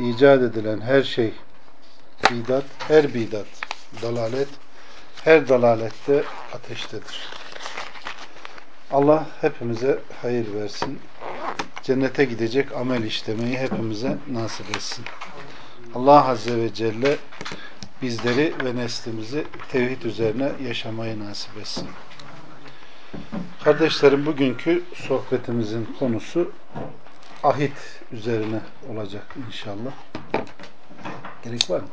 icat edilen her şey bidat, her bidat dalalet, her dalalette ateştedir. Allah hepimize hayır versin. Cennete gidecek amel işlemeyi hepimize nasip etsin. Allah Azze ve Celle bizleri ve neslimizi tevhid üzerine yaşamayı nasip etsin. Kardeşlerim bugünkü sohbetimizin konusu ahit üzerine olacak inşallah. Gerek var mı?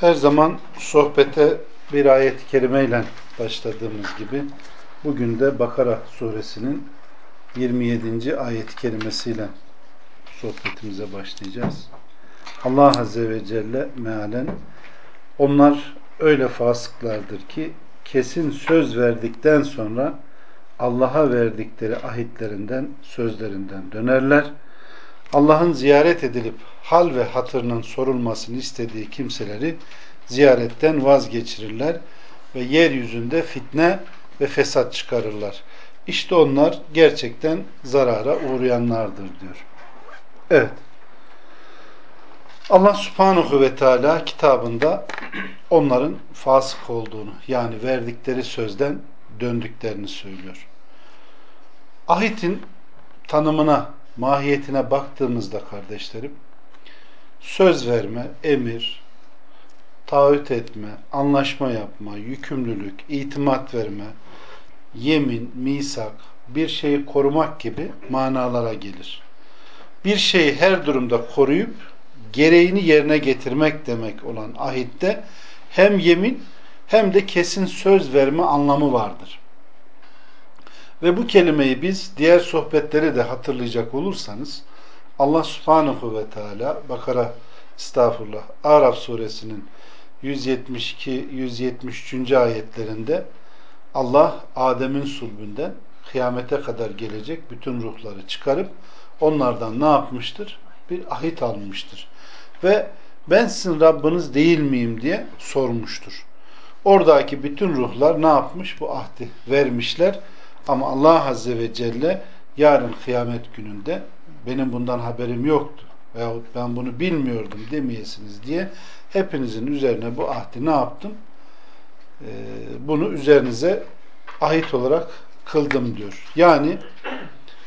Her zaman sohbete bir ayet-i kerimeyle başladığımız gibi bugün de Bakara suresinin 27. ayet-i kerimesiyle sohbetimize başlayacağız. Allah Azze ve Celle mealen onlar öyle fasıklardır ki kesin söz verdikten sonra Allah'a verdikleri ahitlerinden, sözlerinden dönerler. Allah'ın ziyaret edilip hal ve hatırının sorulmasını istediği kimseleri ziyaretten vazgeçirirler ve yeryüzünde fitne ve fesat çıkarırlar. İşte onlar gerçekten zarara uğrayanlardır diyor. Evet. Allah subhanahu ve teala kitabında onların fasık olduğunu yani verdikleri sözden döndüklerini söylüyor. Ahitin tanımına, mahiyetine baktığımızda kardeşlerim söz verme, emir, taahhüt etme, anlaşma yapma, yükümlülük, itimat verme, yemin, misak, bir şeyi korumak gibi manalara gelir. Bir şeyi her durumda koruyup gereğini yerine getirmek demek olan ahitte hem yemin hem de kesin söz verme anlamı vardır. Ve bu kelimeyi biz diğer sohbetleri de hatırlayacak olursanız Allah subhanahu ve teala Bakara estağfurullah Araf suresinin 172-173. ayetlerinde Allah Adem'in sulbünden kıyamete kadar gelecek bütün ruhları çıkarıp onlardan ne yapmıştır? Bir ahit almıştır. Ve ben sizin Rabbiniz değil miyim diye sormuştur. Oradaki bütün ruhlar ne yapmış? Bu ahdi vermişler. Ama Allah Azze ve Celle yarın kıyamet gününde benim bundan haberim yoktu veyahut ben bunu bilmiyordum demeyesiniz diye hepinizin üzerine bu ahdi ne yaptım? Ee, bunu üzerinize ahit olarak kıldım diyor. Yani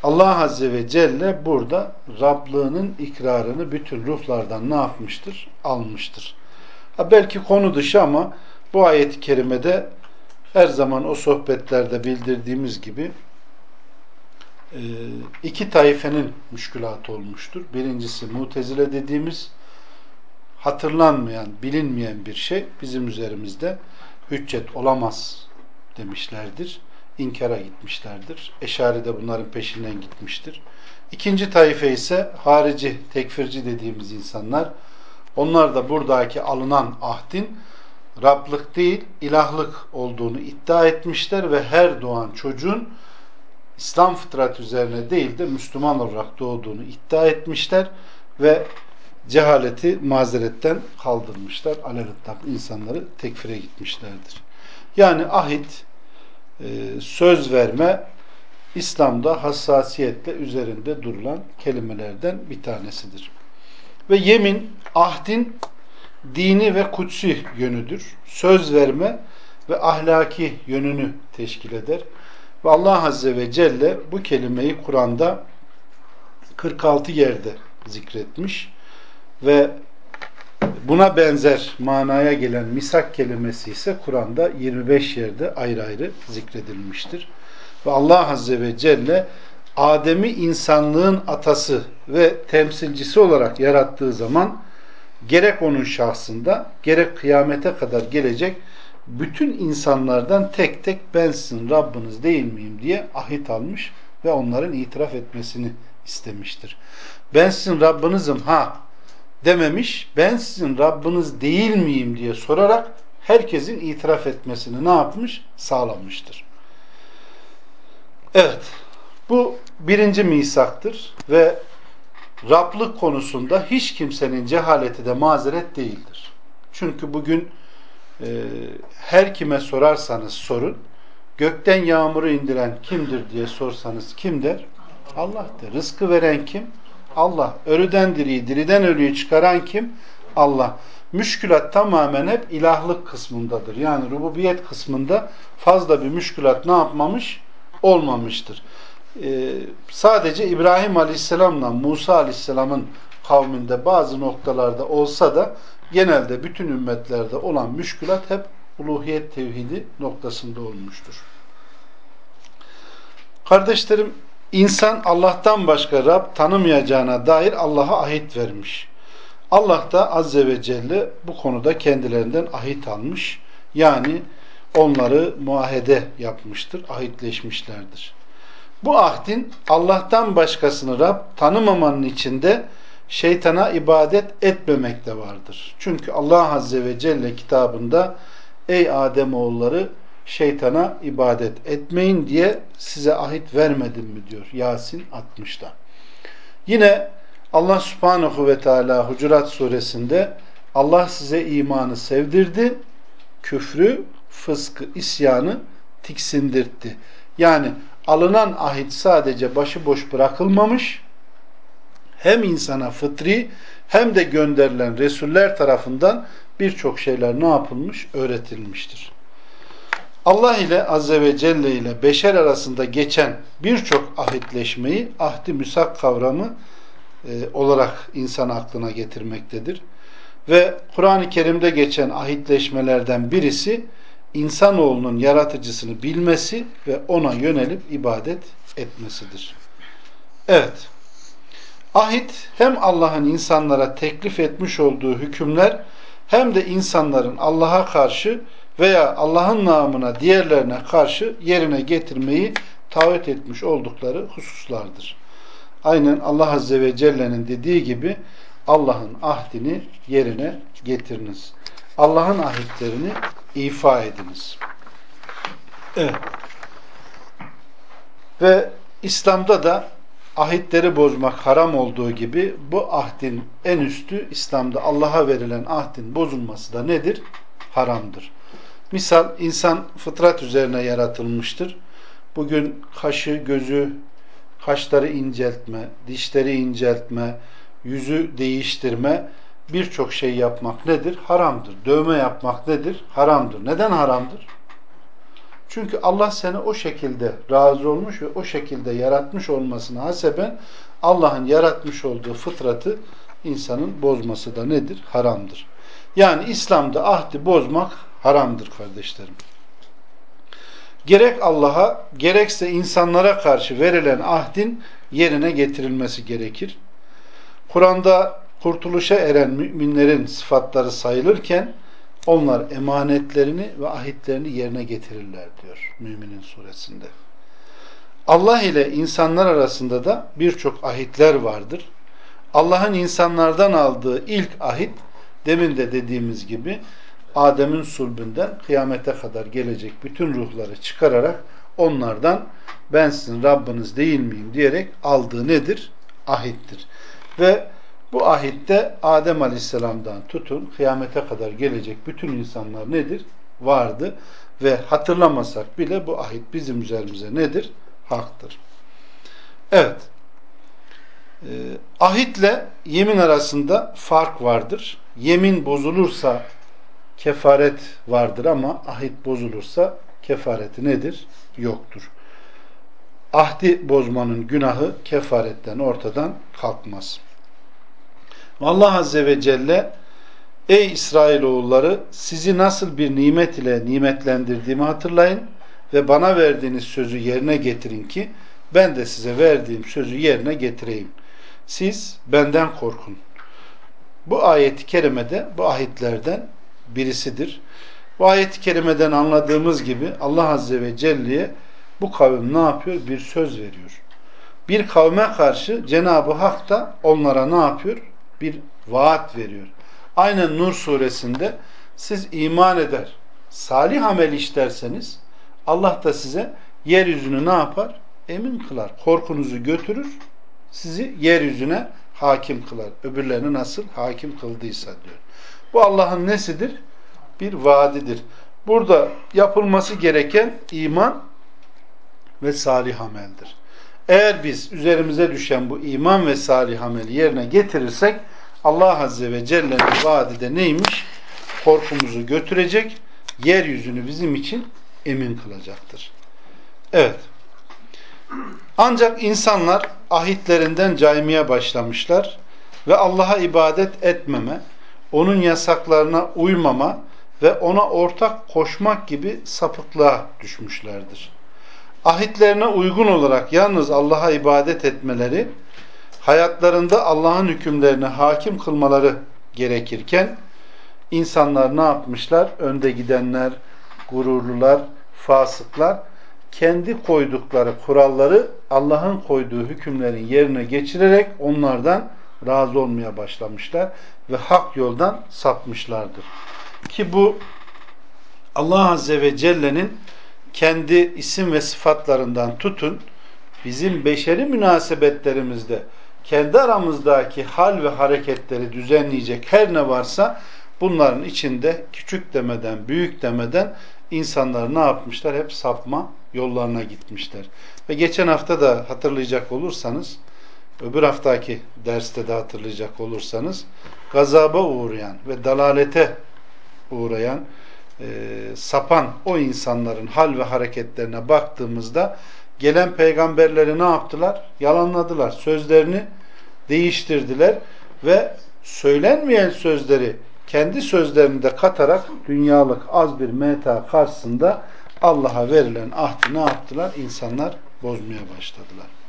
Allah Azze ve Celle burada Rablığının ikrarını bütün ruhlardan ne yapmıştır? Almıştır. Ha belki konu dışı ama bu ayet-i kerimede her zaman o sohbetlerde bildirdiğimiz gibi e, iki taifenin müşkülatı olmuştur. Birincisi mutezile dediğimiz hatırlanmayan, bilinmeyen bir şey bizim üzerimizde hüccet olamaz demişlerdir inkara gitmişlerdir. Eşari de bunların peşinden gitmiştir. İkinci taife ise harici, tekfirci dediğimiz insanlar. Onlar da buradaki alınan ahdin Rablık değil, ilahlık olduğunu iddia etmişler ve her doğan çocuğun İslam fıtrat üzerine değil de Müslüman olarak doğduğunu iddia etmişler ve cehaleti mazeretten kaldırmışlar. Alelitlak insanları tekfire gitmişlerdir. Yani ahit söz verme İslam'da hassasiyetle üzerinde durulan kelimelerden bir tanesidir. Ve yemin, ahdin dini ve kutsi yönüdür. Söz verme ve ahlaki yönünü teşkil eder. Ve Allah Azze ve Celle bu kelimeyi Kur'an'da 46 yerde zikretmiş ve Buna benzer manaya gelen misak kelimesi ise Kur'an'da 25 yerde ayrı ayrı zikredilmiştir. Ve Allah Azze ve Celle Adem'i insanlığın atası ve temsilcisi olarak yarattığı zaman gerek onun şahsında gerek kıyamete kadar gelecek bütün insanlardan tek tek ben sizin Rabbiniz değil miyim diye ahit almış ve onların itiraf etmesini istemiştir. Ben sizin Rabbinizim ha dememiş, ben sizin Rabbiniz değil miyim diye sorarak herkesin itiraf etmesini ne yapmış? Sağlamıştır. Evet, bu birinci misaktır ve Rablık konusunda hiç kimsenin cehaleti de mazeret değildir. Çünkü bugün e, her kime sorarsanız sorun, gökten yağmuru indiren kimdir diye sorsanız kim der? Allah der. Rızkı veren kim? Allah. Ölüden diriyi, diriden ölüyü çıkaran kim? Allah. Müşkülat tamamen hep ilahlık kısmındadır. Yani rububiyet kısmında fazla bir müşkülat ne yapmamış? Olmamıştır. Ee, sadece İbrahim Aleyhisselam'la Musa Aleyhisselam'ın kavminde bazı noktalarda olsa da genelde bütün ümmetlerde olan müşkülat hep uluhiyet tevhidi noktasında olmuştur. Kardeşlerim, insan Allah'tan başka Rab tanımayacağına dair Allah'a ahit vermiş. Allah da Azze ve Celle bu konuda kendilerinden ahit almış. Yani onları muahede yapmıştır, ahitleşmişlerdir. Bu ahdin Allah'tan başkasını Rab tanımamanın içinde şeytana ibadet etmemek de vardır. Çünkü Allah Azze ve Celle kitabında ey Ademoğulları şeytana ibadet etmeyin diye size ahit vermedim mi diyor Yasin 60'da. Yine Allah Subhanahu ve Teala Hucurat suresinde Allah size imanı sevdirdi, küfrü, fıskı, isyanı tiksindirtti. Yani alınan ahit sadece başıboş bırakılmamış, hem insana fıtri hem de gönderilen Resuller tarafından birçok şeyler ne yapılmış? Öğretilmiştir. Allah ile Azze ve Celle ile beşer arasında geçen birçok ahitleşmeyi ahdi müsak kavramı e, olarak insan aklına getirmektedir. Ve Kur'an-ı Kerim'de geçen ahitleşmelerden birisi insanoğlunun yaratıcısını bilmesi ve ona yönelip ibadet etmesidir. Evet. Ahit hem Allah'ın insanlara teklif etmiş olduğu hükümler hem de insanların Allah'a karşı veya Allah'ın namına diğerlerine karşı yerine getirmeyi taahhüt etmiş oldukları hususlardır. Aynen Allah Azze ve Celle'nin dediği gibi Allah'ın ahdini yerine getiriniz. Allah'ın ahitlerini ifa ediniz. Evet. Ve İslam'da da ahitleri bozmak haram olduğu gibi bu ahdin en üstü İslam'da Allah'a verilen ahdin bozulması da nedir? Haramdır. Misal insan fıtrat üzerine yaratılmıştır. Bugün kaşı, gözü, kaşları inceltme, dişleri inceltme, yüzü değiştirme birçok şey yapmak nedir? Haramdır. Dövme yapmak nedir? Haramdır. Neden haramdır? Çünkü Allah seni o şekilde razı olmuş ve o şekilde yaratmış olmasına haseben Allah'ın yaratmış olduğu fıtratı insanın bozması da nedir? Haramdır. Yani İslam'da ahdi bozmak haramdır kardeşlerim. Gerek Allah'a gerekse insanlara karşı verilen ahdin yerine getirilmesi gerekir. Kur'an'da kurtuluşa eren müminlerin sıfatları sayılırken onlar emanetlerini ve ahitlerini yerine getirirler diyor Müminin suresinde. Allah ile insanlar arasında da birçok ahitler vardır. Allah'ın insanlardan aldığı ilk ahit demin de dediğimiz gibi Adem'in sulbünden kıyamete kadar gelecek bütün ruhları çıkararak onlardan ben sizin Rabbiniz değil miyim diyerek aldığı nedir? Ahittir. Ve bu ahitte Adem Aleyhisselam'dan tutun kıyamete kadar gelecek bütün insanlar nedir? Vardı. Ve hatırlamasak bile bu ahit bizim üzerimize nedir? Haktır. Evet. Ee, ahitle yemin arasında fark vardır. Yemin bozulursa kefaret vardır ama ahit bozulursa kefareti nedir? Yoktur. Ahdi bozmanın günahı kefaretten ortadan kalkmaz. Allah Azze ve Celle Ey İsrailoğulları sizi nasıl bir nimet ile nimetlendirdiğimi hatırlayın ve bana verdiğiniz sözü yerine getirin ki ben de size verdiğim sözü yerine getireyim. Siz benden korkun. Bu ayeti kerimede bu ahitlerden birisidir. Bu ayet-i kerimeden anladığımız gibi Allah Azze ve Celle'ye bu kavim ne yapıyor? Bir söz veriyor. Bir kavme karşı Cenab-ı Hak da onlara ne yapıyor? Bir vaat veriyor. Aynen Nur suresinde siz iman eder, salih amel işlerseniz Allah da size yeryüzünü ne yapar? Emin kılar. Korkunuzu götürür, sizi yeryüzüne hakim kılar. Öbürlerini nasıl hakim kıldıysa diyor. Bu Allah'ın nesidir? Bir vaadidir. Burada yapılması gereken iman ve salih ameldir. Eğer biz üzerimize düşen bu iman ve salih ameli yerine getirirsek Allah Azze ve Celle'nin vaadi de neymiş? Korkumuzu götürecek, yeryüzünü bizim için emin kılacaktır. Evet. Ancak insanlar ahitlerinden caymaya başlamışlar ve Allah'a ibadet etmeme, onun yasaklarına uymama ve ona ortak koşmak gibi sapıklığa düşmüşlerdir. Ahitlerine uygun olarak yalnız Allah'a ibadet etmeleri, hayatlarında Allah'ın hükümlerine hakim kılmaları gerekirken, insanlar ne yapmışlar? Önde gidenler, gururlular, fasıklar, kendi koydukları kuralları Allah'ın koyduğu hükümlerin yerine geçirerek onlardan razı olmaya başlamışlar ve hak yoldan sapmışlardır. Ki bu Allah Azze ve Celle'nin kendi isim ve sıfatlarından tutun bizim beşeri münasebetlerimizde kendi aramızdaki hal ve hareketleri düzenleyecek her ne varsa bunların içinde küçük demeden büyük demeden insanlar ne yapmışlar? Hep sapma yollarına gitmişler. Ve geçen hafta da hatırlayacak olursanız öbür haftaki derste de hatırlayacak olursanız gazaba uğrayan ve dalalete uğrayan e, sapan o insanların hal ve hareketlerine baktığımızda gelen peygamberleri ne yaptılar? Yalanladılar. Sözlerini değiştirdiler ve söylenmeyen sözleri kendi sözlerini de katarak dünyalık az bir meta karşısında Allah'a verilen ahdi ne yaptılar? İnsanlar bozmaya başladılar.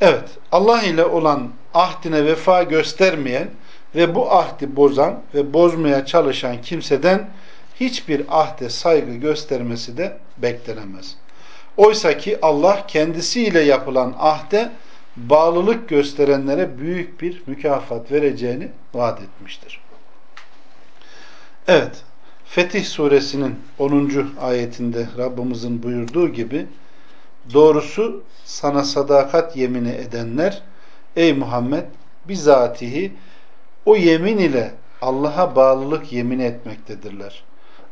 Evet, Allah ile olan ahdine vefa göstermeyen ve bu ahdi bozan ve bozmaya çalışan kimseden hiçbir ahde saygı göstermesi de beklenemez. Oysa ki Allah kendisiyle yapılan ahde bağlılık gösterenlere büyük bir mükafat vereceğini vaat etmiştir. Evet, Fetih suresinin 10. ayetinde Rabbimizin buyurduğu gibi doğrusu sana sadakat yemini edenler ey Muhammed bizatihi o yemin ile Allah'a bağlılık yemin etmektedirler.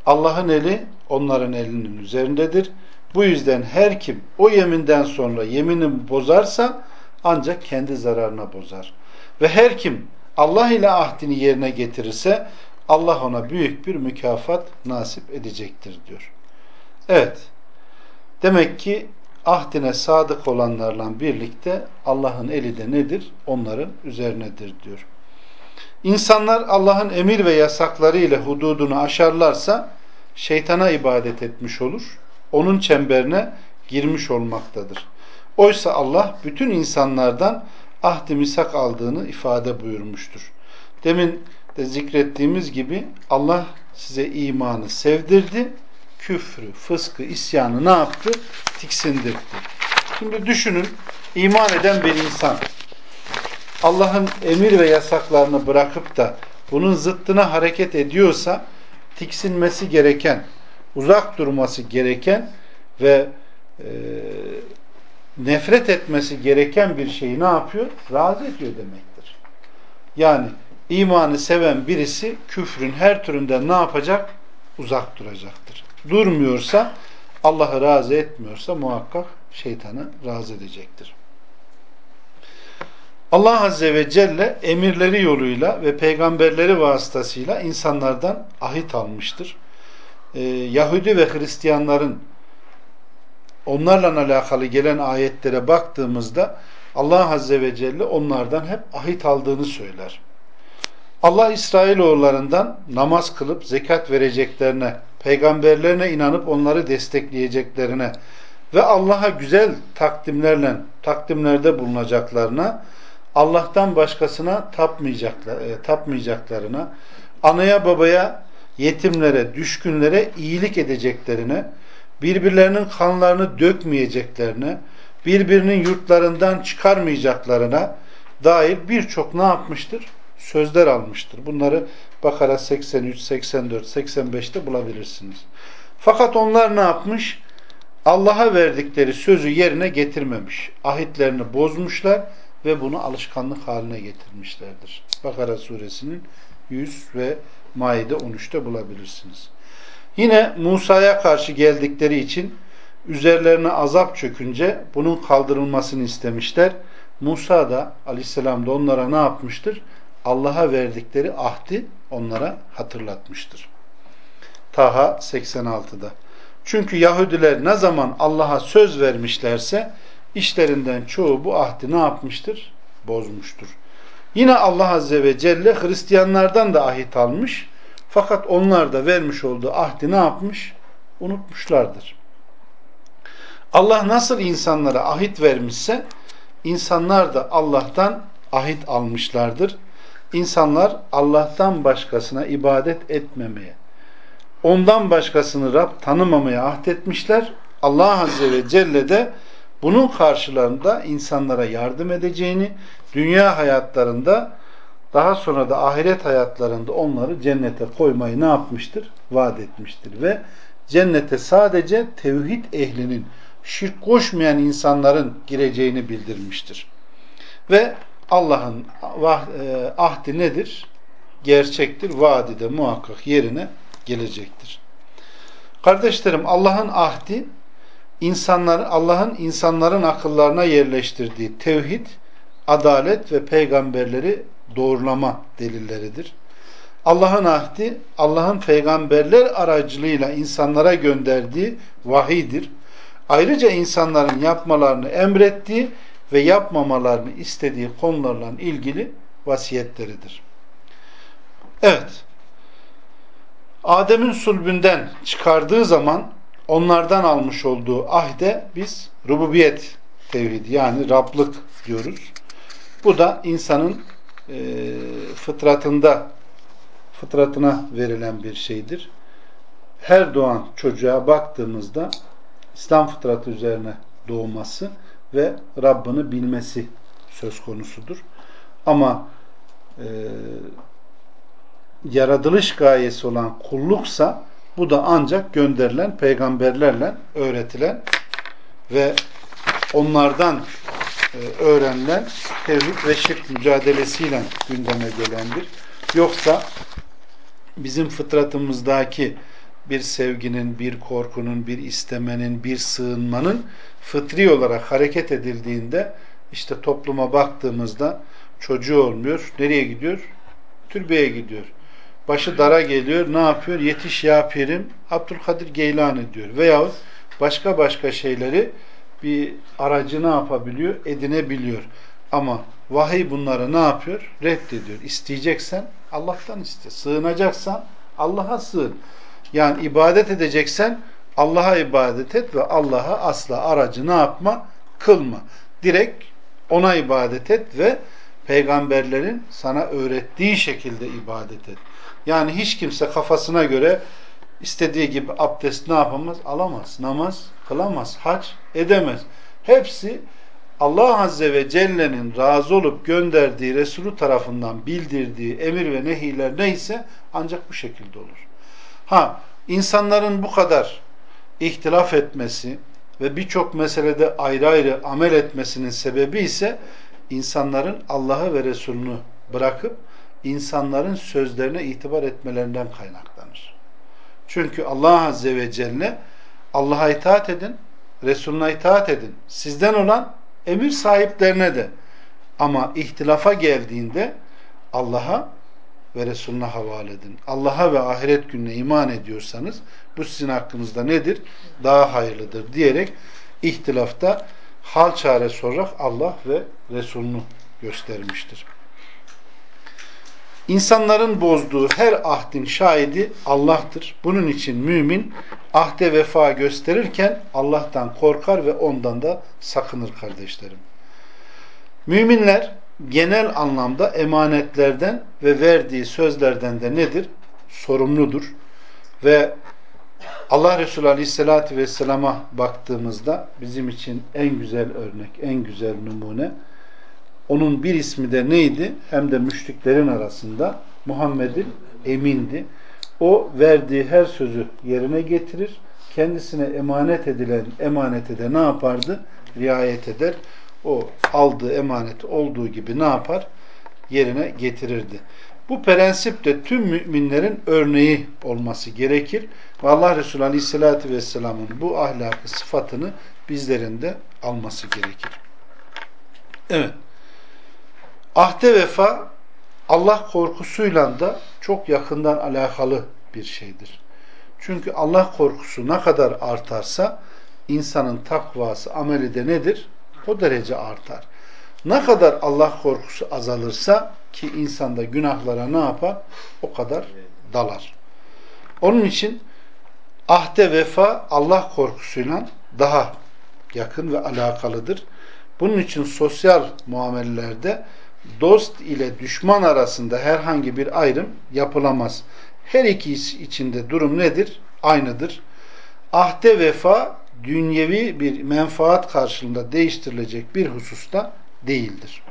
Allah'ın eli onların elinin üzerindedir. Bu yüzden her kim o yeminden sonra yemini bozarsa ancak kendi zararına bozar. Ve her kim Allah ile ahdini yerine getirirse Allah ona büyük bir mükafat nasip edecektir diyor. Evet. Demek ki ahdine sadık olanlarla birlikte Allah'ın eli de nedir? Onların üzerinedir diyor. İnsanlar Allah'ın emir ve yasakları ile hududunu aşarlarsa şeytana ibadet etmiş olur. Onun çemberine girmiş olmaktadır. Oysa Allah bütün insanlardan ahdi misak aldığını ifade buyurmuştur. Demin de zikrettiğimiz gibi Allah size imanı sevdirdi. Küfrü, fıskı, isyanı ne yaptı? Tiksindirdi. Şimdi düşünün iman eden bir insan Allah'ın emir ve yasaklarını bırakıp da bunun zıttına hareket ediyorsa tiksinmesi gereken, uzak durması gereken ve e, nefret etmesi gereken bir şeyi ne yapıyor? Razı ediyor demektir. Yani imanı seven birisi küfrün her türünden ne yapacak? Uzak duracaktır. Durmuyorsa, Allah'ı razı etmiyorsa muhakkak şeytanı razı edecektir. Allah Azze ve Celle emirleri yoluyla ve peygamberleri vasıtasıyla insanlardan ahit almıştır. Ee, Yahudi ve Hristiyanların onlarla alakalı gelen ayetlere baktığımızda Allah Azze ve Celle onlardan hep ahit aldığını söyler. Allah İsrailoğullarından namaz kılıp zekat vereceklerine, peygamberlerine inanıp onları destekleyeceklerine ve Allah'a güzel takdimlerle takdimlerde bulunacaklarına, Allah'tan başkasına tapmayacaklar, e, tapmayacaklarına, anaya babaya yetimlere, düşkünlere iyilik edeceklerine, birbirlerinin kanlarını dökmeyeceklerine, birbirinin yurtlarından çıkarmayacaklarına dair birçok ne yapmıştır? Sözler almıştır. Bunları Bakara 83, 84, 85'te bulabilirsiniz. Fakat onlar ne yapmış? Allah'a verdikleri sözü yerine getirmemiş. Ahitlerini bozmuşlar ve bunu alışkanlık haline getirmişlerdir. Bakara suresinin 100 ve Maide 13'te bulabilirsiniz. Yine Musa'ya karşı geldikleri için üzerlerine azap çökünce bunun kaldırılmasını istemişler. Musa da aleyhisselam da onlara ne yapmıştır? Allah'a verdikleri ahdi onlara hatırlatmıştır. Taha 86'da. Çünkü Yahudiler ne zaman Allah'a söz vermişlerse işlerinden çoğu bu ahdi ne yapmıştır? Bozmuştur. Yine Allah Azze ve Celle Hristiyanlardan da ahit almış. Fakat onlar da vermiş olduğu ahdi ne yapmış? Unutmuşlardır. Allah nasıl insanlara ahit vermişse insanlar da Allah'tan ahit almışlardır. İnsanlar Allah'tan başkasına ibadet etmemeye, ondan başkasını Rab tanımamaya ahdetmişler. Allah Azze ve Celle de bunun karşılığında insanlara yardım edeceğini, dünya hayatlarında daha sonra da ahiret hayatlarında onları cennete koymayı ne yapmıştır? Vaat etmiştir. Ve cennete sadece tevhid ehlinin, şirk koşmayan insanların gireceğini bildirmiştir. Ve Allah'ın e, ahdi nedir? Gerçektir. Vaadi de muhakkak yerine gelecektir. Kardeşlerim Allah'ın ahdi insanlar Allah'ın insanların akıllarına yerleştirdiği tevhid, adalet ve peygamberleri doğrulama delilleridir. Allah'ın ahdi, Allah'ın peygamberler aracılığıyla insanlara gönderdiği vahidir. Ayrıca insanların yapmalarını emrettiği ve yapmamalarını istediği konularla ilgili vasiyetleridir. Evet, Adem'in sulbünden çıkardığı zaman onlardan almış olduğu ahde biz rububiyet tevhidi yani Rablık diyoruz. Bu da insanın e, fıtratında fıtratına verilen bir şeydir. Her doğan çocuğa baktığımızda İslam fıtratı üzerine doğması ve Rabbini bilmesi söz konusudur. Ama e, yaratılış gayesi olan kulluksa bu da ancak gönderilen peygamberlerle öğretilen ve onlardan e, öğrenilen tevhid ve şirk mücadelesiyle gündeme gelendir. Yoksa bizim fıtratımızdaki bir sevginin, bir korkunun, bir istemenin, bir sığınmanın fıtri olarak hareket edildiğinde işte topluma baktığımızda çocuğu olmuyor. Nereye gidiyor? Türbeye gidiyor. Başı dara geliyor. Ne yapıyor? Yetiş ya pirim. Abdülkadir Geylani diyor. Veyahut başka başka şeyleri bir aracı ne yapabiliyor? Edinebiliyor. Ama vahiy bunları ne yapıyor? Reddediyor. İsteyeceksen Allah'tan iste. Sığınacaksan Allah'a sığın. Yani ibadet edeceksen Allah'a ibadet et ve Allah'a asla aracı ne yapma? Kılma. Direkt ona ibadet et ve peygamberlerin sana öğrettiği şekilde ibadet et. Yani hiç kimse kafasına göre istediği gibi abdest ne yapamaz? Alamaz. Namaz kılamaz. Hac edemez. Hepsi Allah Azze ve Celle'nin razı olup gönderdiği Resulü tarafından bildirdiği emir ve nehiler neyse ancak bu şekilde olur. Ha, insanların bu kadar ihtilaf etmesi ve birçok meselede ayrı ayrı amel etmesinin sebebi ise insanların Allah'ı ve Resulünü bırakıp insanların sözlerine itibar etmelerinden kaynaklanır. Çünkü Allah Azze ve Celle Allah'a itaat edin, Resulüne itaat edin. Sizden olan emir sahiplerine de. Ama ihtilafa geldiğinde Allah'a ve Resulüne havale edin. Allah'a ve ahiret gününe iman ediyorsanız bu sizin hakkınızda nedir? Daha hayırlıdır diyerek ihtilafta hal çare sorarak Allah ve Resulünü göstermiştir. İnsanların bozduğu her ahdin şahidi Allah'tır. Bunun için mümin ahde vefa gösterirken Allah'tan korkar ve ondan da sakınır kardeşlerim. Müminler genel anlamda emanetlerden ve verdiği sözlerden de nedir? Sorumludur. Ve Allah Resulü Aleyhisselatü Vesselam'a baktığımızda bizim için en güzel örnek, en güzel numune. Onun bir ismi de neydi? Hem de müşriklerin arasında Muhammed'in emindi. O verdiği her sözü yerine getirir. Kendisine emanet edilen emanete de ne yapardı? Riayet eder. O aldığı emaneti olduğu gibi ne yapar? Yerine getirirdi. Bu prensip de tüm müminlerin örneği olması gerekir. Ve Allah Resulü Aleyhisselatü Vesselam'ın bu ahlakı sıfatını bizlerin de alması gerekir. Evet. Ahde vefa Allah korkusuyla da çok yakından alakalı bir şeydir. Çünkü Allah korkusu ne kadar artarsa insanın takvası, ameli de nedir? O derece artar. Ne kadar Allah korkusu azalırsa ki insanda günahlara ne yapar? O kadar dalar. Onun için ahde vefa Allah korkusuyla daha yakın ve alakalıdır. Bunun için sosyal muamelelerde dost ile düşman arasında herhangi bir ayrım yapılamaz. Her ikisi içinde durum nedir? Aynıdır. Ahde vefa dünyevi bir menfaat karşılığında değiştirilecek bir hususta değildir.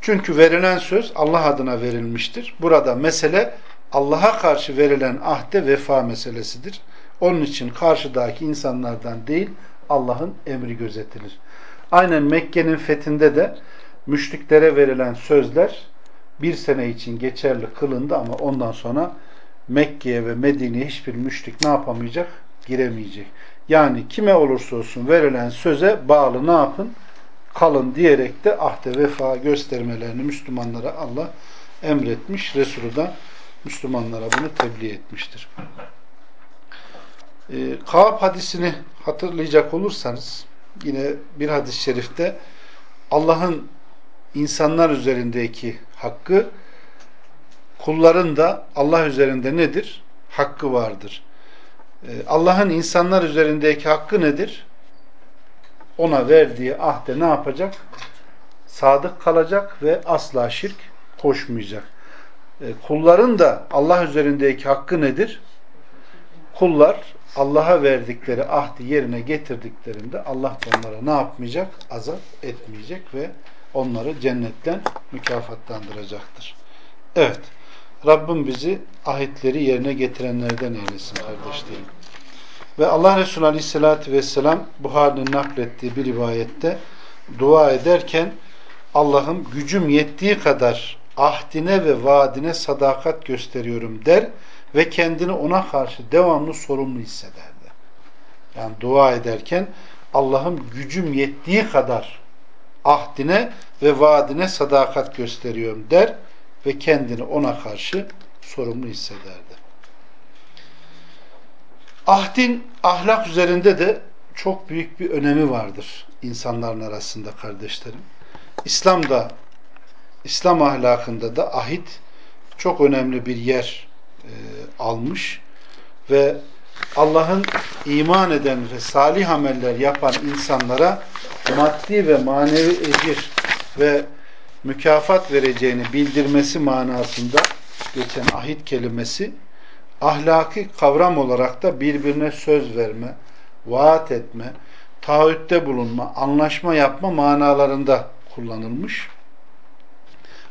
Çünkü verilen söz Allah adına verilmiştir. Burada mesele Allah'a karşı verilen ahde vefa meselesidir. Onun için karşıdaki insanlardan değil Allah'ın emri gözetilir. Aynen Mekke'nin fethinde de müşriklere verilen sözler bir sene için geçerli kılındı ama ondan sonra Mekke'ye ve Medine'ye hiçbir müşrik ne yapamayacak? Giremeyecek. Yani kime olursa olsun verilen söze bağlı ne yapın? Kalın diyerek de ahde vefa göstermelerini Müslümanlara Allah emretmiş. Resulü da Müslümanlara bunu tebliğ etmiştir. Ee, Kaab hadisini hatırlayacak olursanız yine bir hadis-i şerifte Allah'ın insanlar üzerindeki hakkı kulların da Allah üzerinde nedir? Hakkı vardır. Ee, Allah'ın insanlar üzerindeki hakkı nedir? Ona verdiği ahde ne yapacak? Sadık kalacak ve asla şirk koşmayacak. Ee, kulların da Allah üzerindeki hakkı nedir? Kullar Allah'a verdikleri ahdi yerine getirdiklerinde Allah onlara ne yapmayacak? Azap etmeyecek ve onları cennetten mükafatlandıracaktır. Evet. Rabbim bizi ahitleri yerine getirenlerden eylesin kardeşlerim. Ve Allah Resulü Aleyhisselatü Vesselam Buhari'nin naklettiği bir rivayette dua ederken Allah'ım gücüm yettiği kadar ahdine ve vaadine sadakat gösteriyorum der ve kendini ona karşı devamlı sorumlu hissederdi. Yani dua ederken Allah'ım gücüm yettiği kadar ahdine ve vaadine sadakat gösteriyorum der ve kendini ona karşı sorumlu hissederdi. Ahdin ahlak üzerinde de çok büyük bir önemi vardır insanların arasında kardeşlerim. İslam'da, İslam ahlakında da ahit çok önemli bir yer e, almış ve Allah'ın iman eden ve salih ameller yapan insanlara maddi ve manevi ecir ve mükafat vereceğini bildirmesi manasında geçen ahit kelimesi ahlaki kavram olarak da birbirine söz verme, vaat etme, taahhütte bulunma, anlaşma yapma manalarında kullanılmış.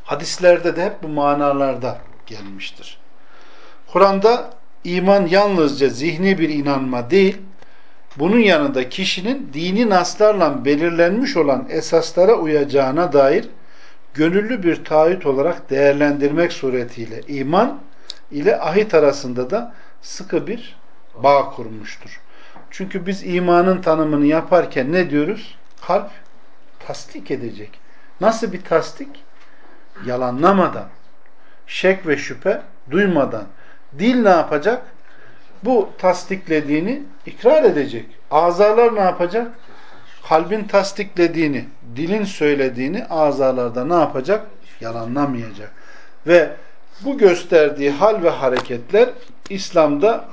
Hadislerde de hep bu manalarda gelmiştir. Kur'an'da iman yalnızca zihni bir inanma değil, bunun yanında kişinin dini naslarla belirlenmiş olan esaslara uyacağına dair gönüllü bir taahhüt olarak değerlendirmek suretiyle iman ile ahit arasında da sıkı bir bağ kurmuştur. Çünkü biz imanın tanımını yaparken ne diyoruz? Kalp tasdik edecek. Nasıl bir tasdik? Yalanlamadan, şek ve şüphe duymadan. Dil ne yapacak? Bu tasdiklediğini ikrar edecek. Azalar ne yapacak? Kalbin tasdiklediğini, dilin söylediğini azalarda ne yapacak? Yalanlamayacak. Ve bu gösterdiği hal ve hareketler İslam'da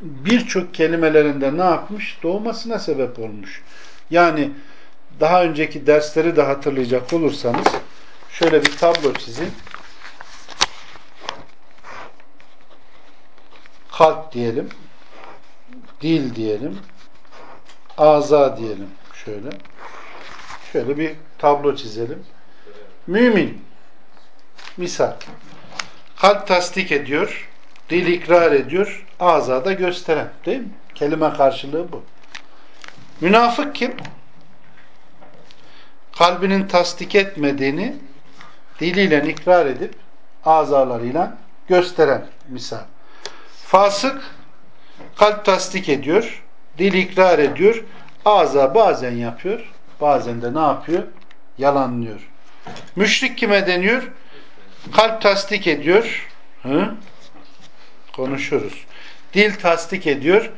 birçok kelimelerinde ne yapmış? Doğmasına sebep olmuş. Yani daha önceki dersleri de hatırlayacak olursanız şöyle bir tablo çizin. kalp diyelim, dil diyelim, aza diyelim şöyle. Şöyle bir tablo çizelim. Mümin misal kalp tasdik ediyor, dil ikrar ediyor, ağza da gösteren değil mi? Kelime karşılığı bu. Münafık kim? Kalbinin tasdik etmediğini diliyle ikrar edip azalarıyla gösteren misal. Fasık kalp tasdik ediyor, dil ikrar ediyor, ağza bazen yapıyor, bazen de ne yapıyor? Yalanlıyor. Müşrik kime deniyor? Kalp tasdik ediyor. Hı? Konuşuruz. Dil tasdik ediyor.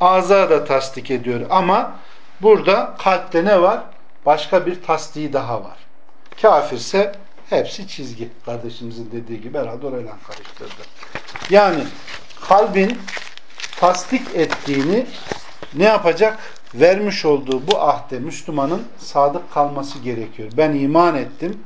Ağza da tasdik ediyor. Ama burada kalpte ne var? Başka bir tasdiği daha var. Kafirse hepsi çizgi. Kardeşimizin dediği gibi herhalde orayla karıştırdı. Yani kalbin tasdik ettiğini ne yapacak? Vermiş olduğu bu ahde Müslümanın sadık kalması gerekiyor. Ben iman ettim,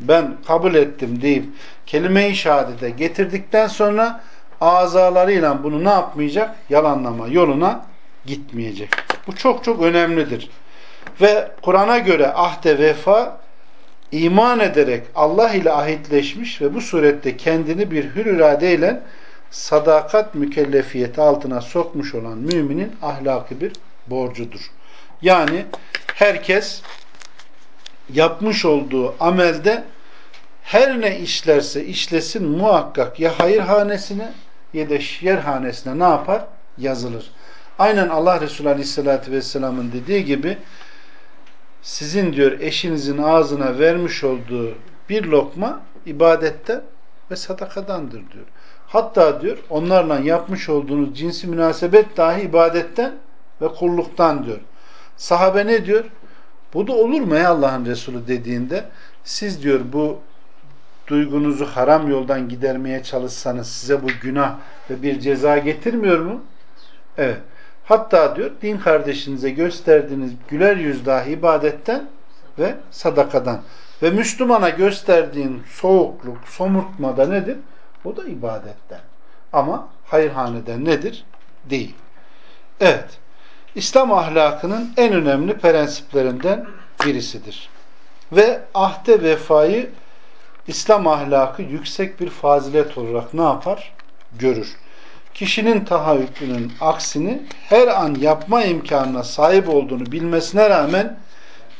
ben kabul ettim deyip kelime-i şehadete getirdikten sonra azalarıyla bunu ne yapmayacak? Yalanlama yoluna gitmeyecek. Bu çok çok önemlidir. Ve Kur'an'a göre ahde vefa iman ederek Allah ile ahitleşmiş ve bu surette kendini bir hür iradeyle sadakat mükellefiyeti altına sokmuş olan müminin ahlaki bir borcudur. Yani herkes yapmış olduğu amelde her ne işlerse işlesin muhakkak ya hayır hanesine ya da hanesine ne yapar? Yazılır. Aynen Allah Resulü Aleyhisselatü Vesselam'ın dediği gibi sizin diyor eşinizin ağzına vermiş olduğu bir lokma ibadetten ve sadakadandır diyor. Hatta diyor onlarla yapmış olduğunuz cinsi münasebet dahi ibadetten ve kulluktan diyor. Sahabe ne diyor? Bu da olur mu ya Allah'ın Resulü dediğinde siz diyor bu duygunuzu haram yoldan gidermeye çalışsanız size bu günah ve bir ceza getirmiyor mu? Evet. Hatta diyor din kardeşinize gösterdiğiniz güler yüz dahi ibadetten ve sadakadan. Ve Müslümana gösterdiğin soğukluk, somurtma da nedir? O da ibadetten. Ama hayırhaneden nedir? Değil. Evet. İslam ahlakının en önemli prensiplerinden birisidir. Ve ahde vefayı İslam ahlakı yüksek bir fazilet olarak ne yapar? Görür. Kişinin tahayyülünün aksini her an yapma imkanına sahip olduğunu bilmesine rağmen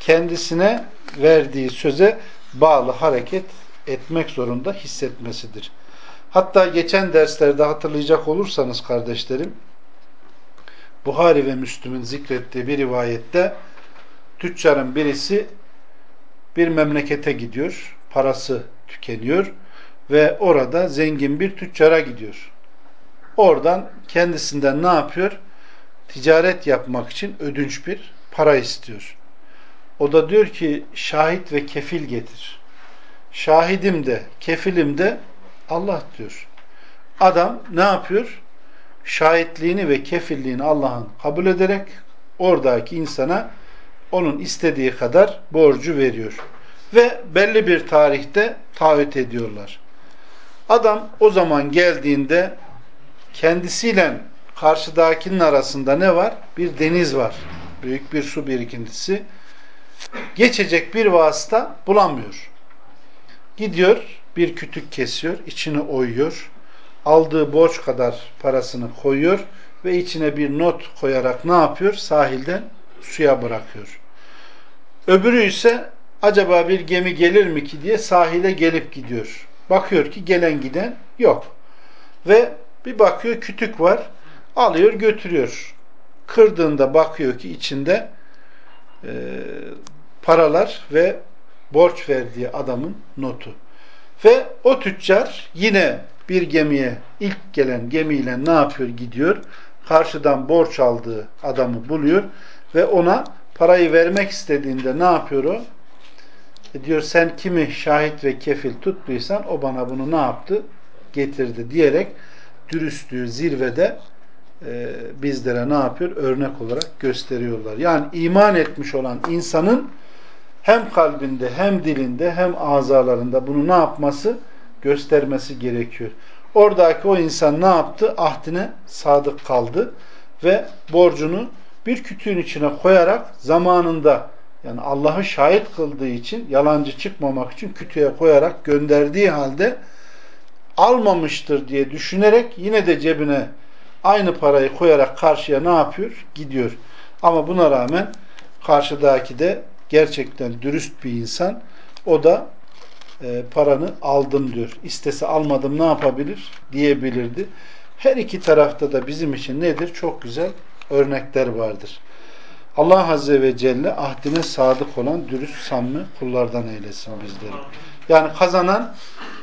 kendisine verdiği söze bağlı hareket etmek zorunda hissetmesidir. Hatta geçen derslerde hatırlayacak olursanız kardeşlerim, Buhari ve Müslüm'ün zikrettiği bir rivayette tüccarın birisi bir memlekete gidiyor, parası tükeniyor ve orada zengin bir tüccara gidiyor. Oradan kendisinden ne yapıyor? Ticaret yapmak için ödünç bir para istiyor. O da diyor ki şahit ve kefil getir. Şahidim de kefilim de Allah diyor. Adam ne yapıyor? Şahitliğini ve kefilliğini Allah'ın kabul ederek oradaki insana onun istediği kadar borcu veriyor. Ve belli bir tarihte taahhüt ediyorlar. Adam o zaman geldiğinde kendisiyle karşıdakinin arasında ne var? Bir deniz var. Büyük bir su birikintisi. Geçecek bir vasıta bulamıyor. Gidiyor bir kütük kesiyor, içini oyuyor. Aldığı borç kadar parasını koyuyor ve içine bir not koyarak ne yapıyor? Sahilden suya bırakıyor. Öbürü ise acaba bir gemi gelir mi ki diye sahile gelip gidiyor. Bakıyor ki gelen giden yok. Ve bir bakıyor kütük var. Alıyor götürüyor. Kırdığında bakıyor ki içinde e, paralar ve borç verdiği adamın notu. Ve o tüccar yine bir gemiye ilk gelen gemiyle ne yapıyor gidiyor. Karşıdan borç aldığı adamı buluyor ve ona parayı vermek istediğinde ne yapıyor o? E diyor sen kimi şahit ve kefil tuttuysan o bana bunu ne yaptı? Getirdi diyerek dürüstlüğü zirvede e, bizlere ne yapıyor? Örnek olarak gösteriyorlar. Yani iman etmiş olan insanın hem kalbinde hem dilinde hem azalarında bunu ne yapması? Göstermesi gerekiyor. Oradaki o insan ne yaptı? Ahdine sadık kaldı ve borcunu bir kütüğün içine koyarak zamanında yani Allah'ı şahit kıldığı için yalancı çıkmamak için kütüğe koyarak gönderdiği halde almamıştır diye düşünerek yine de cebine aynı parayı koyarak karşıya ne yapıyor? Gidiyor. Ama buna rağmen karşıdaki de gerçekten dürüst bir insan. O da e, paranı aldım diyor. İstese almadım ne yapabilir? Diyebilirdi. Her iki tarafta da bizim için nedir? Çok güzel örnekler vardır. Allah Azze ve Celle ahdine sadık olan dürüst samimi kullardan eylesin bizleri. Yani kazanan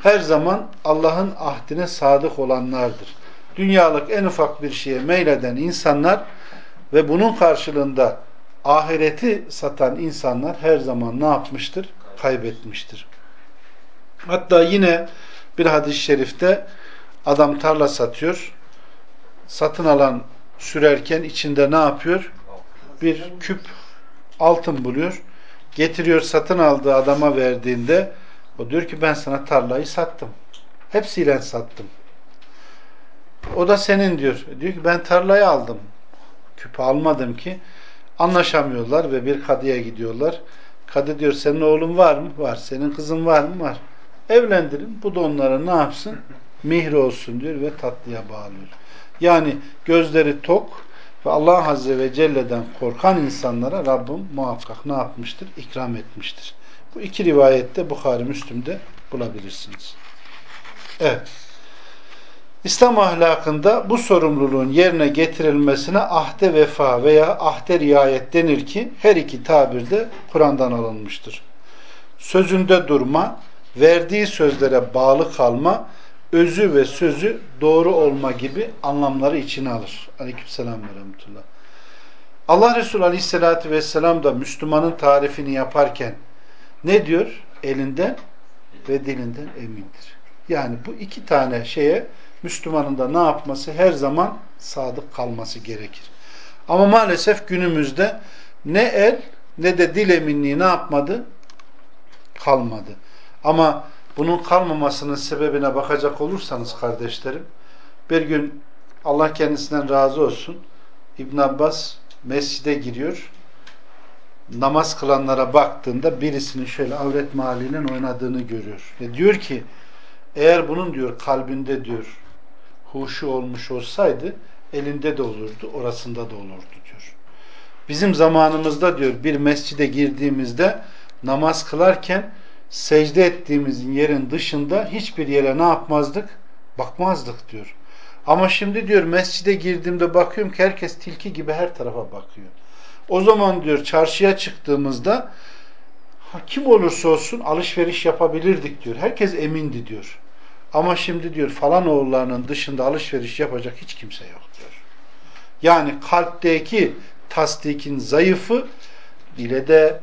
her zaman Allah'ın ahdine sadık olanlardır. Dünyalık en ufak bir şeye meyleden insanlar ve bunun karşılığında ahireti satan insanlar her zaman ne yapmıştır? Kaybetmiştir. Hatta yine bir hadis-i şerifte adam tarla satıyor. Satın alan sürerken içinde ne yapıyor? Bir küp altın buluyor. Getiriyor satın aldığı adama verdiğinde o diyor ki ben sana tarlayı sattım. Hepsiyle sattım. O da senin diyor. Diyor ki ben tarlayı aldım. Küpü almadım ki. Anlaşamıyorlar ve bir kadıya gidiyorlar. Kadı diyor senin oğlun var mı? Var. Senin kızın var mı? Var. Evlendirin. Bu da onlara ne yapsın? Mihri olsun diyor ve tatlıya bağlıyor. Yani gözleri tok ve Allah Azze ve Celle'den korkan insanlara Rabbim muhakkak ne yapmıştır? İkram etmiştir. Bu iki rivayette Bukhari Müslüm'de bulabilirsiniz. Evet. İslam ahlakında bu sorumluluğun yerine getirilmesine ahde vefa veya ahde riayet denir ki her iki tabirde Kur'an'dan alınmıştır. Sözünde durma, verdiği sözlere bağlı kalma, özü ve sözü doğru olma gibi anlamları içine alır. Aleykümselam ve rahmetullah. Allah Resulü Aleyhisselatü Vesselam da Müslümanın tarifini yaparken ne diyor? Elinden ve dilinden emindir. Yani bu iki tane şeye Müslümanın da ne yapması? Her zaman sadık kalması gerekir. Ama maalesef günümüzde ne el ne de dil eminliği ne yapmadı? Kalmadı. Ama bunun kalmamasının sebebine bakacak olursanız kardeşlerim, bir gün Allah kendisinden razı olsun, İbn Abbas mescide giriyor, namaz kılanlara baktığında birisinin şöyle avret mahalliyle oynadığını görüyor. Ve diyor ki, eğer bunun diyor kalbinde diyor huşu olmuş olsaydı elinde de olurdu, orasında da olurdu diyor. Bizim zamanımızda diyor bir mescide girdiğimizde namaz kılarken secde ettiğimizin yerin dışında hiçbir yere ne yapmazdık? Bakmazdık diyor. Ama şimdi diyor mescide girdiğimde bakıyorum ki herkes tilki gibi her tarafa bakıyor. O zaman diyor çarşıya çıktığımızda kim olursa olsun alışveriş yapabilirdik diyor. Herkes emindi diyor. Ama şimdi diyor falan oğullarının dışında alışveriş yapacak hiç kimse yok diyor. Yani kalpteki tasdikin zayıfı dile de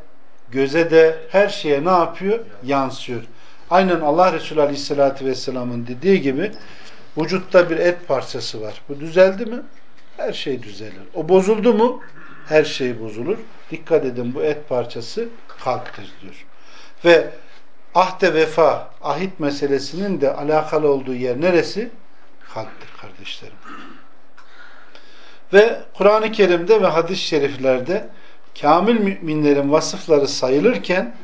göze de her şeye ne yapıyor? Yansıyor. Aynen Allah Resulü Aleyhisselatü Vesselam'ın dediği gibi vücutta bir et parçası var. Bu düzeldi mi? Her şey düzelir. O bozuldu mu? Her şey bozulur. Dikkat edin bu et parçası kalptir diyor. Ve ahde vefa, ahit meselesinin de alakalı olduğu yer neresi? Kalptir kardeşlerim. Ve Kur'an-ı Kerim'de ve hadis-i şeriflerde kamil müminlerin vasıfları sayılırken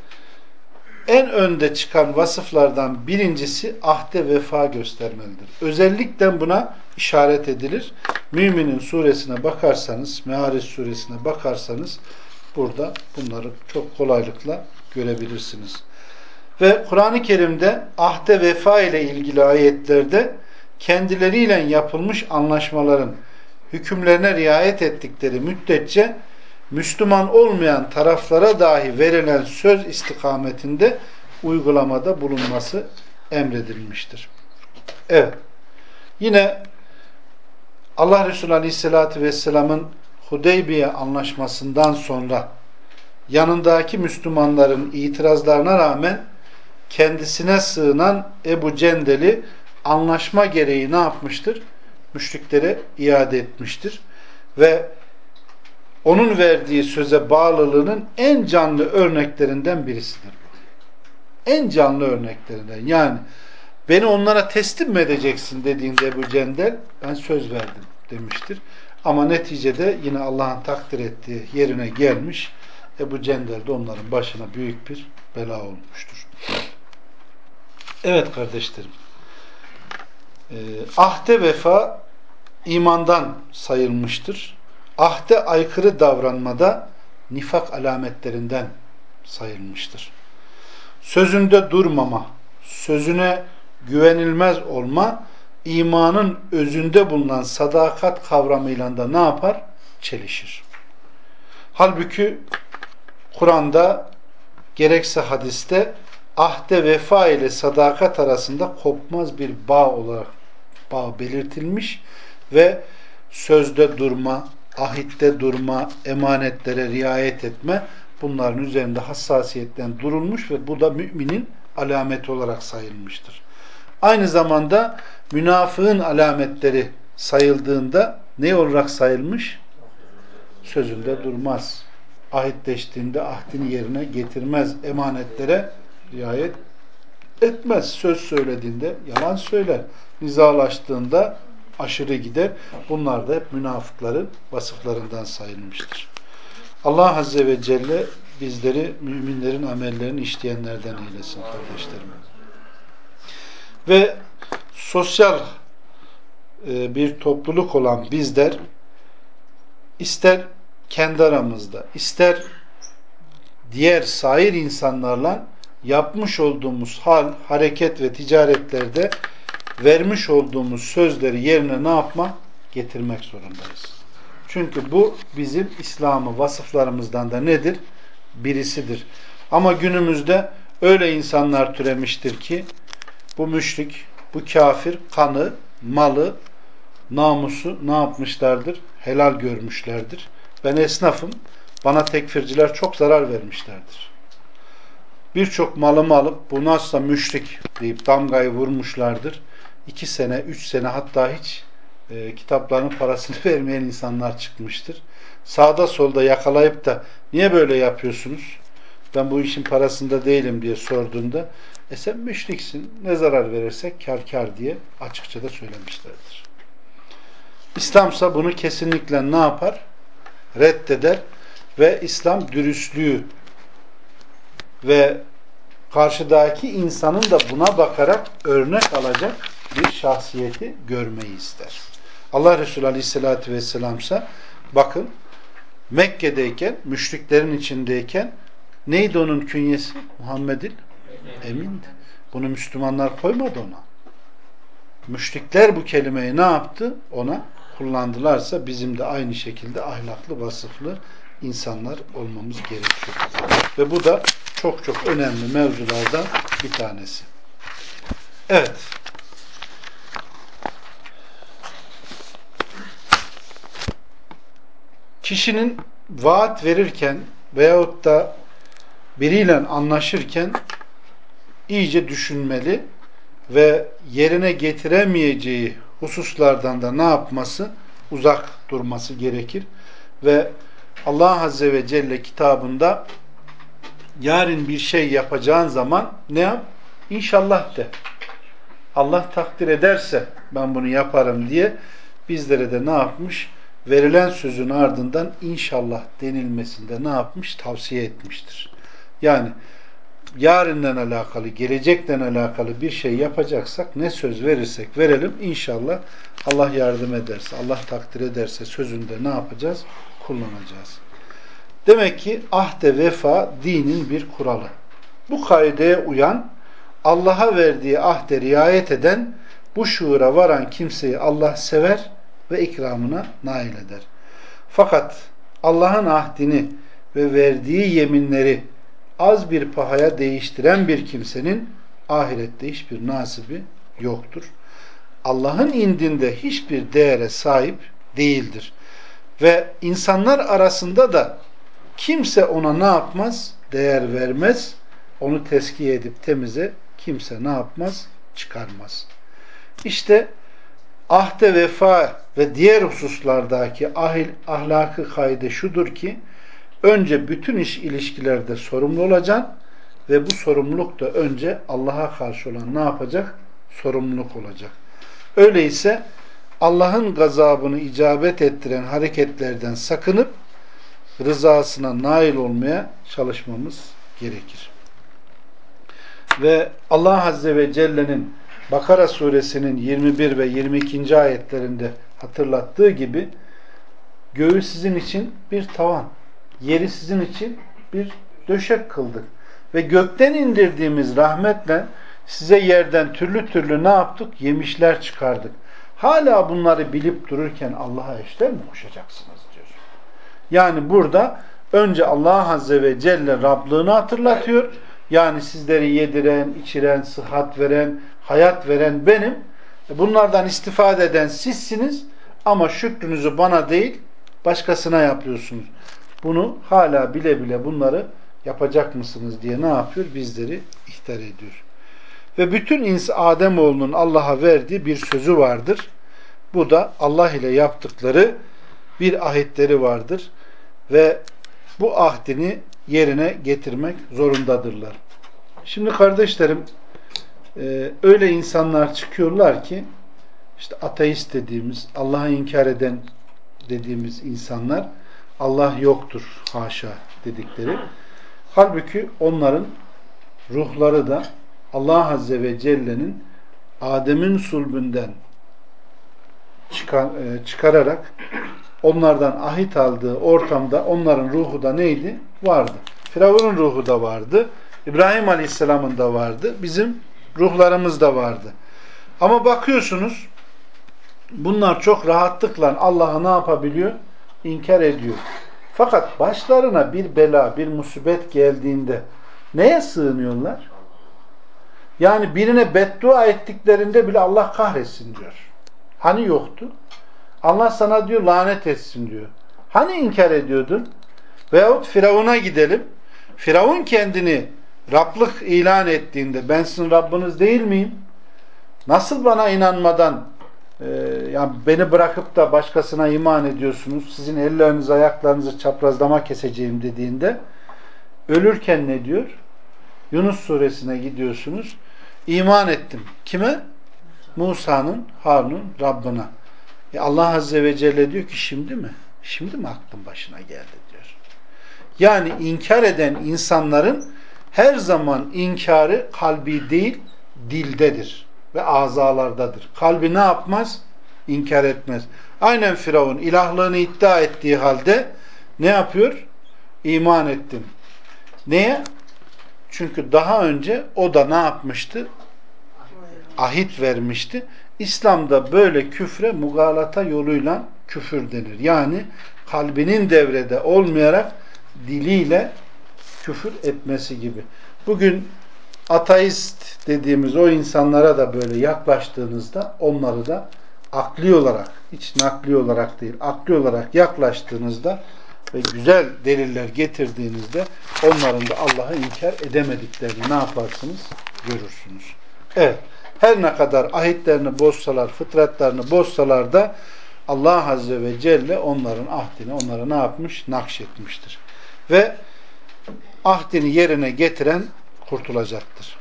en önde çıkan vasıflardan birincisi ahde vefa göstermelidir. Özellikle buna işaret edilir. Müminin suresine bakarsanız, Meharis suresine bakarsanız burada bunları çok kolaylıkla görebilirsiniz. Ve Kur'an-ı Kerim'de ahde vefa ile ilgili ayetlerde kendileriyle yapılmış anlaşmaların hükümlerine riayet ettikleri müddetçe Müslüman olmayan taraflara dahi verilen söz istikametinde uygulamada bulunması emredilmiştir. Evet. Yine Allah Resulü Aleyhisselatü Vesselam'ın Hudeybiye anlaşmasından sonra yanındaki Müslümanların itirazlarına rağmen kendisine sığınan Ebu Cendel'i anlaşma gereği ne yapmıştır? Müşriklere iade etmiştir. Ve onun verdiği söze bağlılığının en canlı örneklerinden birisidir. En canlı örneklerinden. Yani beni onlara teslim mi edeceksin dediğinde Ebu Cendel ben söz verdim demiştir. Ama neticede yine Allah'ın takdir ettiği yerine gelmiş. Ebu Cendel de onların başına büyük bir bela olmuştur. Evet kardeşlerim. E, ahde vefa imandan sayılmıştır. Ahde aykırı davranmada nifak alametlerinden sayılmıştır. Sözünde durmama, sözüne güvenilmez olma, imanın özünde bulunan sadakat kavramıyla da ne yapar? Çelişir. Halbuki Kur'an'da gerekse hadiste ahde vefa ile sadakat arasında kopmaz bir bağ olarak bağ belirtilmiş ve sözde durma, ahitte durma, emanetlere riayet etme bunların üzerinde hassasiyetten durulmuş ve bu da müminin alameti olarak sayılmıştır. Aynı zamanda münafığın alametleri sayıldığında ne olarak sayılmış? Sözünde durmaz. Ahitleştiğinde ahdini yerine getirmez. Emanetlere riayet etmez. Söz söylediğinde yalan söyler. Nizalaştığında aşırı gider. Bunlar da hep münafıkların vasıflarından sayılmıştır. Allah Azze ve Celle bizleri müminlerin amellerini işleyenlerden eylesin kardeşlerim. Ve sosyal e, bir topluluk olan bizler ister kendi aramızda, ister diğer sair insanlarla yapmış olduğumuz hal, hareket ve ticaretlerde vermiş olduğumuz sözleri yerine ne yapma? Getirmek zorundayız. Çünkü bu bizim İslam'ı vasıflarımızdan da nedir? Birisidir. Ama günümüzde öyle insanlar türemiştir ki bu müşrik, bu kafir kanı, malı, namusu ne yapmışlardır? Helal görmüşlerdir. Ben esnafım. Bana tekfirciler çok zarar vermişlerdir. Birçok malımı alıp bu nasılsa müşrik deyip damgayı vurmuşlardır. İki sene, üç sene hatta hiç e, kitapların parasını vermeyen insanlar çıkmıştır. Sağda solda yakalayıp da niye böyle yapıyorsunuz? Ben bu işin parasında değilim diye sorduğunda e sen müşriksin ne zarar verirsek kar kar diye açıkça da söylemişlerdir. İslamsa bunu kesinlikle ne yapar? Reddeder ve İslam dürüstlüğü ve karşıdaki insanın da buna bakarak örnek alacak bir şahsiyeti görmeyi ister. Allah Resulü Aleyhisselatü Vesselam ise bakın Mekke'deyken, müşriklerin içindeyken neydi onun künyesi? Muhammed'in emindi. Bunu Müslümanlar koymadı ona. Müşrikler bu kelimeyi ne yaptı? Ona kullandılarsa bizim de aynı şekilde ahlaklı, vasıflı insanlar olmamız gerekiyor. Ve bu da çok çok önemli mevzulardan bir tanesi. Evet. Kişinin vaat verirken veyahut da biriyle anlaşırken iyice düşünmeli ve yerine getiremeyeceği hususlardan da ne yapması? Uzak durması gerekir. Ve Allah Azze ve Celle kitabında yarın bir şey yapacağın zaman ne yap? İnşallah de. Allah takdir ederse ben bunu yaparım diye bizlere de ne yapmış? Verilen sözün ardından inşallah denilmesinde ne yapmış? Tavsiye etmiştir. Yani yarından alakalı, gelecekten alakalı bir şey yapacaksak ne söz verirsek verelim inşallah Allah yardım ederse, Allah takdir ederse sözünde ne yapacağız? Kullanacağız. Demek ki ahde vefa dinin bir kuralı. Bu kaideye uyan, Allah'a verdiği ahde riayet eden, bu şuura varan kimseyi Allah sever ve ikramına nail eder. Fakat Allah'ın ahdini ve verdiği yeminleri az bir pahaya değiştiren bir kimsenin ahirette hiçbir nasibi yoktur. Allah'ın indinde hiçbir değere sahip değildir. Ve insanlar arasında da kimse ona ne yapmaz? Değer vermez. Onu teskiye edip temize kimse ne yapmaz? Çıkarmaz. İşte ahde vefa ve diğer hususlardaki ahil, ahlakı kaide şudur ki önce bütün iş ilişkilerde sorumlu olacaksın ve bu sorumluluk da önce Allah'a karşı olan ne yapacak? sorumluluk olacak. Öyleyse Allah'ın gazabını icabet ettiren hareketlerden sakınıp rızasına nail olmaya çalışmamız gerekir. Ve Allah Azze ve Celle'nin Bakara suresinin 21 ve 22. ayetlerinde hatırlattığı gibi göğü sizin için bir tavan, yeri sizin için bir döşek kıldık. Ve gökten indirdiğimiz rahmetle size yerden türlü türlü ne yaptık? Yemişler çıkardık. Hala bunları bilip dururken Allah'a eşler mi koşacaksınız diyor. Yani burada önce Allah Azze ve Celle Rablığını hatırlatıyor. Yani sizleri yediren, içiren, sıhhat veren, hayat veren benim. Bunlardan istifade eden sizsiniz ama şükrünüzü bana değil başkasına yapıyorsunuz. Bunu hala bile bile bunları yapacak mısınız diye ne yapıyor? Bizleri ihtar ediyor. Ve bütün insan Ademoğlunun Allah'a verdiği bir sözü vardır. Bu da Allah ile yaptıkları bir ahitleri vardır. Ve bu ahdini yerine getirmek zorundadırlar. Şimdi kardeşlerim e, öyle insanlar çıkıyorlar ki işte ateist dediğimiz, Allah'ı inkar eden dediğimiz insanlar Allah yoktur haşa dedikleri. Halbuki onların ruhları da Allah Azze ve Celle'nin Adem'in sulbünden çıkar, e, çıkararak onlardan ahit aldığı ortamda onların ruhu da neydi? Vardı. Firavun'un ruhu da vardı. İbrahim Aleyhisselam'ın da vardı. Bizim ruhlarımız da vardı. Ama bakıyorsunuz bunlar çok rahatlıkla Allah'ı ne yapabiliyor? İnkar ediyor. Fakat başlarına bir bela, bir musibet geldiğinde neye sığınıyorlar? Yani birine beddua ettiklerinde bile Allah kahretsin diyor. Hani yoktu? Allah sana diyor lanet etsin diyor. Hani inkar ediyordun? Veyahut Firavun'a gidelim. Firavun kendini Rablık ilan ettiğinde ben sizin Rabbiniz değil miyim? Nasıl bana inanmadan e, yani beni bırakıp da başkasına iman ediyorsunuz? Sizin ellerinizi ayaklarınızı çaprazlama keseceğim dediğinde ölürken ne diyor? Yunus suresine gidiyorsunuz. İman ettim. Kime? Musa'nın, Harun'un Rabbına. E Allah Azze ve Celle diyor ki şimdi mi? Şimdi mi aklın başına geldi diyor. Yani inkar eden insanların her zaman inkarı kalbi değil dildedir ve azalardadır. Kalbi ne yapmaz? İnkar etmez. Aynen Firavun ilahlığını iddia ettiği halde ne yapıyor? İman ettim. Neye? Çünkü daha önce o da ne yapmıştı? Ahit vermişti. İslam'da böyle küfre mugalata yoluyla küfür denir. Yani kalbinin devrede olmayarak diliyle küfür etmesi gibi. Bugün ateist dediğimiz o insanlara da böyle yaklaştığınızda onları da akli olarak, hiç nakli olarak değil, akli olarak yaklaştığınızda ve güzel deliller getirdiğinizde onların da Allah'ı inkar edemediklerini ne yaparsınız? Görürsünüz. Evet. Her ne kadar ahitlerini bozsalar, fıtratlarını bozsalar da Allah Azze ve Celle onların ahdini onlara ne yapmış? Nakşetmiştir. Ve ahdini yerine getiren kurtulacaktır.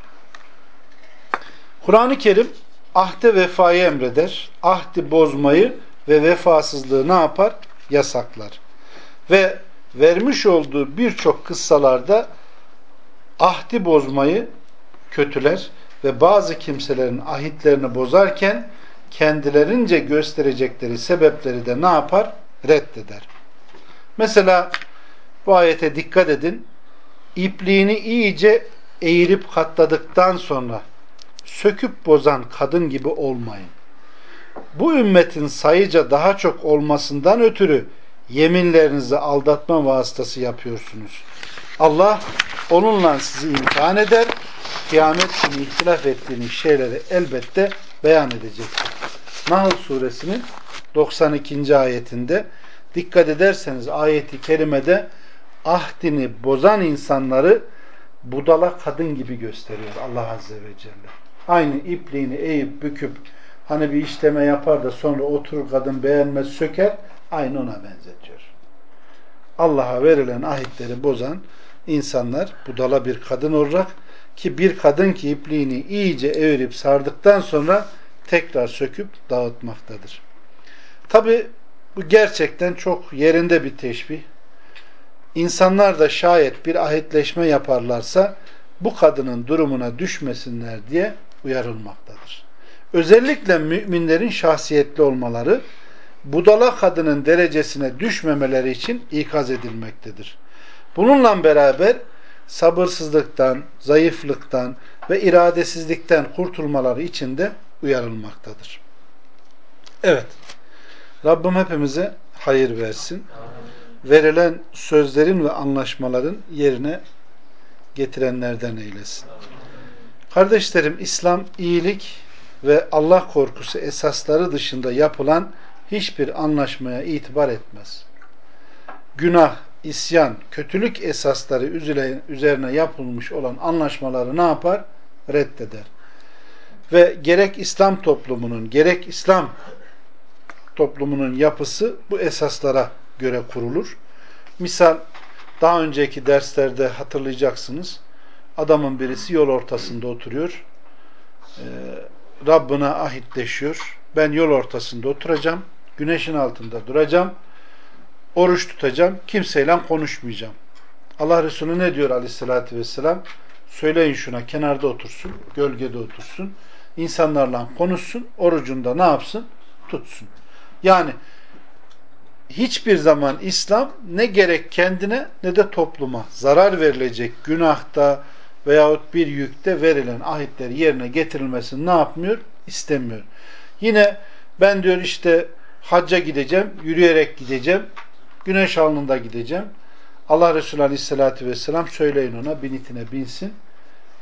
Kur'an-ı Kerim ahde vefayı emreder. Ahdi bozmayı ve vefasızlığı ne yapar? Yasaklar. Ve vermiş olduğu birçok kıssalarda ahdi bozmayı kötüler ve bazı kimselerin ahitlerini bozarken kendilerince gösterecekleri sebepleri de ne yapar? Reddeder. Mesela bu ayete dikkat edin. İpliğini iyice eğirip katladıktan sonra söküp bozan kadın gibi olmayın. Bu ümmetin sayıca daha çok olmasından ötürü yeminlerinizi aldatma vasıtası yapıyorsunuz. Allah onunla sizi imtihan eder. Kıyamet günü ihtilaf ettiğiniz şeyleri elbette beyan edecektir. Nahl suresinin 92. ayetinde dikkat ederseniz ayeti kerimede ahdini bozan insanları budala kadın gibi gösteriyor Allah Azze ve Celle. Aynı ipliğini eğip büküp hani bir işleme yapar da sonra oturur kadın beğenmez söker aynı ona benzetiyor. Allah'a verilen ahitleri bozan insanlar budala bir kadın olarak ki bir kadın ki ipliğini iyice evirip sardıktan sonra tekrar söküp dağıtmaktadır. Tabi bu gerçekten çok yerinde bir teşbih. İnsanlar da şayet bir ahitleşme yaparlarsa bu kadının durumuna düşmesinler diye uyarılmaktadır. Özellikle müminlerin şahsiyetli olmaları, budala kadının derecesine düşmemeleri için ikaz edilmektedir. Bununla beraber sabırsızlıktan, zayıflıktan ve iradesizlikten kurtulmaları için de uyarılmaktadır. Evet, Rabbim hepimize hayır versin. Verilen sözlerin ve anlaşmaların yerine getirenlerden eylesin. Kardeşlerim, İslam iyilik ve Allah korkusu esasları dışında yapılan hiçbir anlaşmaya itibar etmez. Günah, isyan, kötülük esasları üzerine yapılmış olan anlaşmaları ne yapar? Reddeder. Ve gerek İslam toplumunun, gerek İslam toplumunun yapısı bu esaslara göre kurulur. Misal daha önceki derslerde hatırlayacaksınız. Adamın birisi yol ortasında oturuyor. Ee, Rabbine ahitleşiyor. Ben yol ortasında oturacağım. Güneşin altında duracağım. Oruç tutacağım. Kimseyle konuşmayacağım. Allah Resulü ne diyor aleyhissalatü vesselam? Söyleyin şuna kenarda otursun, gölgede otursun. İnsanlarla konuşsun, orucunda ne yapsın? Tutsun. Yani hiçbir zaman İslam ne gerek kendine ne de topluma zarar verilecek günahta veyahut bir yükte verilen ahitleri yerine getirilmesini ne yapmıyor? İstemiyor. Yine ben diyor işte hacca gideceğim, yürüyerek gideceğim, güneş alnında gideceğim. Allah Resulü Aleyhisselatü Vesselam söyleyin ona binitine binsin.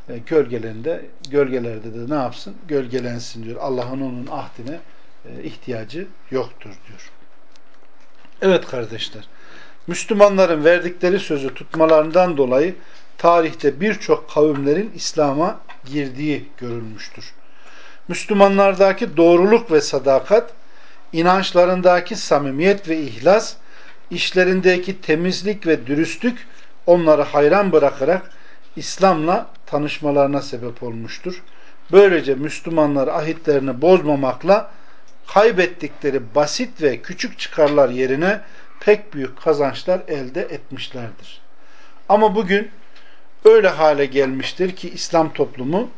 E, gölgelerinde, gölgelerde de ne yapsın? Gölgelensin diyor. Allah'ın onun ahdine e, ihtiyacı yoktur diyor. Evet kardeşler, Müslümanların verdikleri sözü tutmalarından dolayı tarihte birçok kavimlerin İslam'a girdiği görülmüştür. Müslümanlardaki doğruluk ve sadakat, inançlarındaki samimiyet ve ihlas, işlerindeki temizlik ve dürüstlük onları hayran bırakarak İslam'la tanışmalarına sebep olmuştur. Böylece Müslümanlar ahitlerini bozmamakla kaybettikleri basit ve küçük çıkarlar yerine pek büyük kazançlar elde etmişlerdir. Ama bugün öyle hale gelmiştir ki İslam toplumu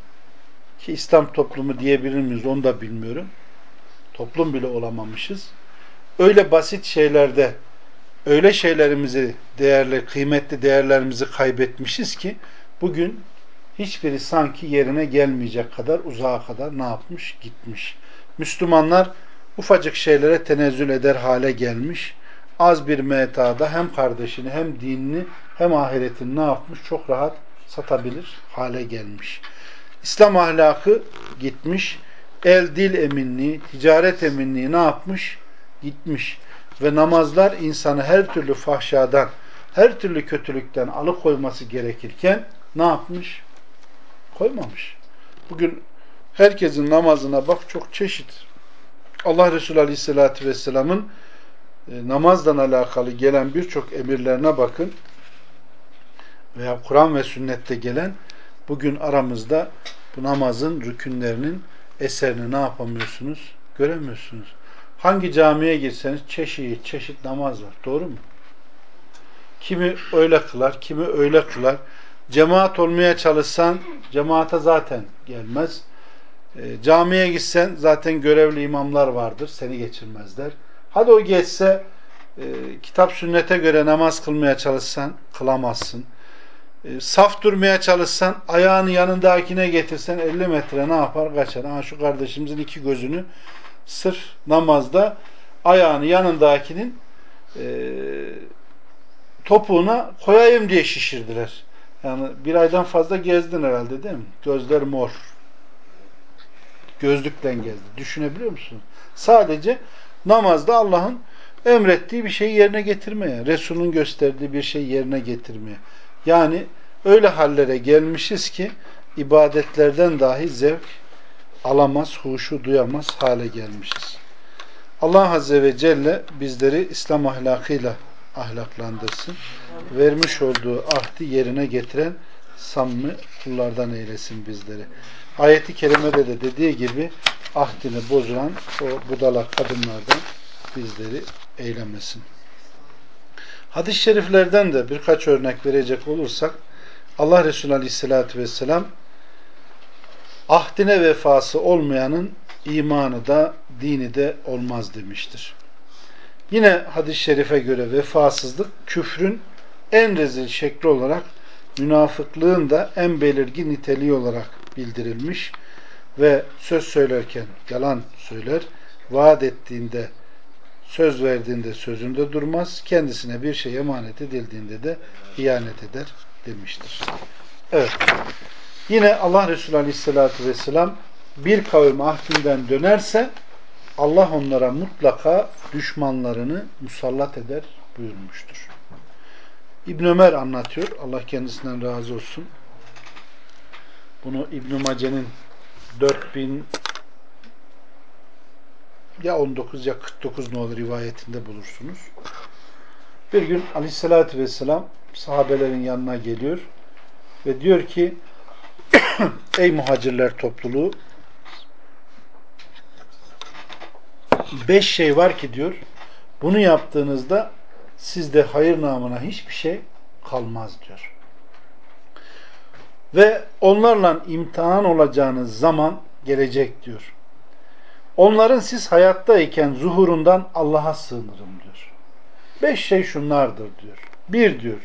ki İslam toplumu diyebilir miyiz onu da bilmiyorum. Toplum bile olamamışız. Öyle basit şeylerde öyle şeylerimizi değerli, kıymetli değerlerimizi kaybetmişiz ki bugün hiçbiri sanki yerine gelmeyecek kadar uzağa kadar ne yapmış? Gitmiş. Müslümanlar ufacık şeylere tenezzül eder hale gelmiş. Az bir metada hem kardeşini hem dinini hem ahiretini ne yapmış? Çok rahat satabilir hale gelmiş. İslam ahlakı gitmiş. El dil eminliği, ticaret eminliği ne yapmış? Gitmiş. Ve namazlar insanı her türlü fahşadan, her türlü kötülükten alıkoyması gerekirken ne yapmış? Koymamış. Bugün herkesin namazına bak çok çeşit. Allah Resulü Aleyhisselatü Vesselam'ın e, namazdan alakalı gelen birçok emirlerine bakın veya Kur'an ve sünnette gelen bugün aramızda bu namazın rükünlerinin eserini ne yapamıyorsunuz? Göremiyorsunuz. Hangi camiye girseniz çeşit çeşit namaz var. Doğru mu? Kimi öyle kılar, kimi öyle kılar. Cemaat olmaya çalışsan cemaate zaten gelmez. E, camiye gitsen zaten görevli imamlar vardır. Seni geçirmezler. Hadi o geçse e, kitap sünnete göre namaz kılmaya çalışsan kılamazsın. E, saf durmaya çalışsan ayağını yanındakine getirsen 50 metre ne yapar? Kaçar. Ha, şu kardeşimizin iki gözünü sırf namazda ayağını yanındakinin e, topuğuna koyayım diye şişirdiler. Yani bir aydan fazla gezdin herhalde değil mi? Gözler mor. Gözlükten gezdi. Düşünebiliyor musun? Sadece namazda Allah'ın emrettiği bir şeyi yerine getirmeye, Resul'ün gösterdiği bir şeyi yerine getirmeye. Yani öyle hallere gelmişiz ki ibadetlerden dahi zevk alamaz, huşu duyamaz hale gelmişiz. Allah Azze ve Celle bizleri İslam ahlakıyla ahlaklandırsın. Vermiş olduğu ahdi yerine getiren samimi kullardan eylesin bizleri. Ayeti kerimede de dediği gibi ahdini bozulan o budala kadınlardan bizleri eylemesin. Hadis-i şeriflerden de birkaç örnek verecek olursak Allah Resulü Aleyhisselatü Vesselam ahdine vefası olmayanın imanı da dini de olmaz demiştir. Yine hadis-i şerife göre vefasızlık küfrün en rezil şekli olarak münafıklığın da en belirgin niteliği olarak bildirilmiş ve söz söylerken yalan söyler, vaat ettiğinde söz verdiğinde sözünde durmaz, kendisine bir şey emanet edildiğinde de ihanet eder demiştir. Evet. Yine Allah Resulü Aleyhisselatü Vesselam bir kavim ahdinden dönerse Allah onlara mutlaka düşmanlarını musallat eder buyurmuştur. İbn Ömer anlatıyor. Allah kendisinden razı olsun. Bunu İbn Mace'nin 4000 ya 19 ya 49 nolu rivayetinde bulursunuz. Bir gün Aleyhisselatü Vesselam sahabelerin yanına geliyor ve diyor ki ey muhacirler topluluğu beş şey var ki diyor bunu yaptığınızda sizde hayır namına hiçbir şey kalmaz diyor. Ve onlarla imtihan olacağınız zaman gelecek diyor. Onların siz hayattayken zuhurundan Allah'a sığınırım diyor. Beş şey şunlardır diyor. Bir diyor,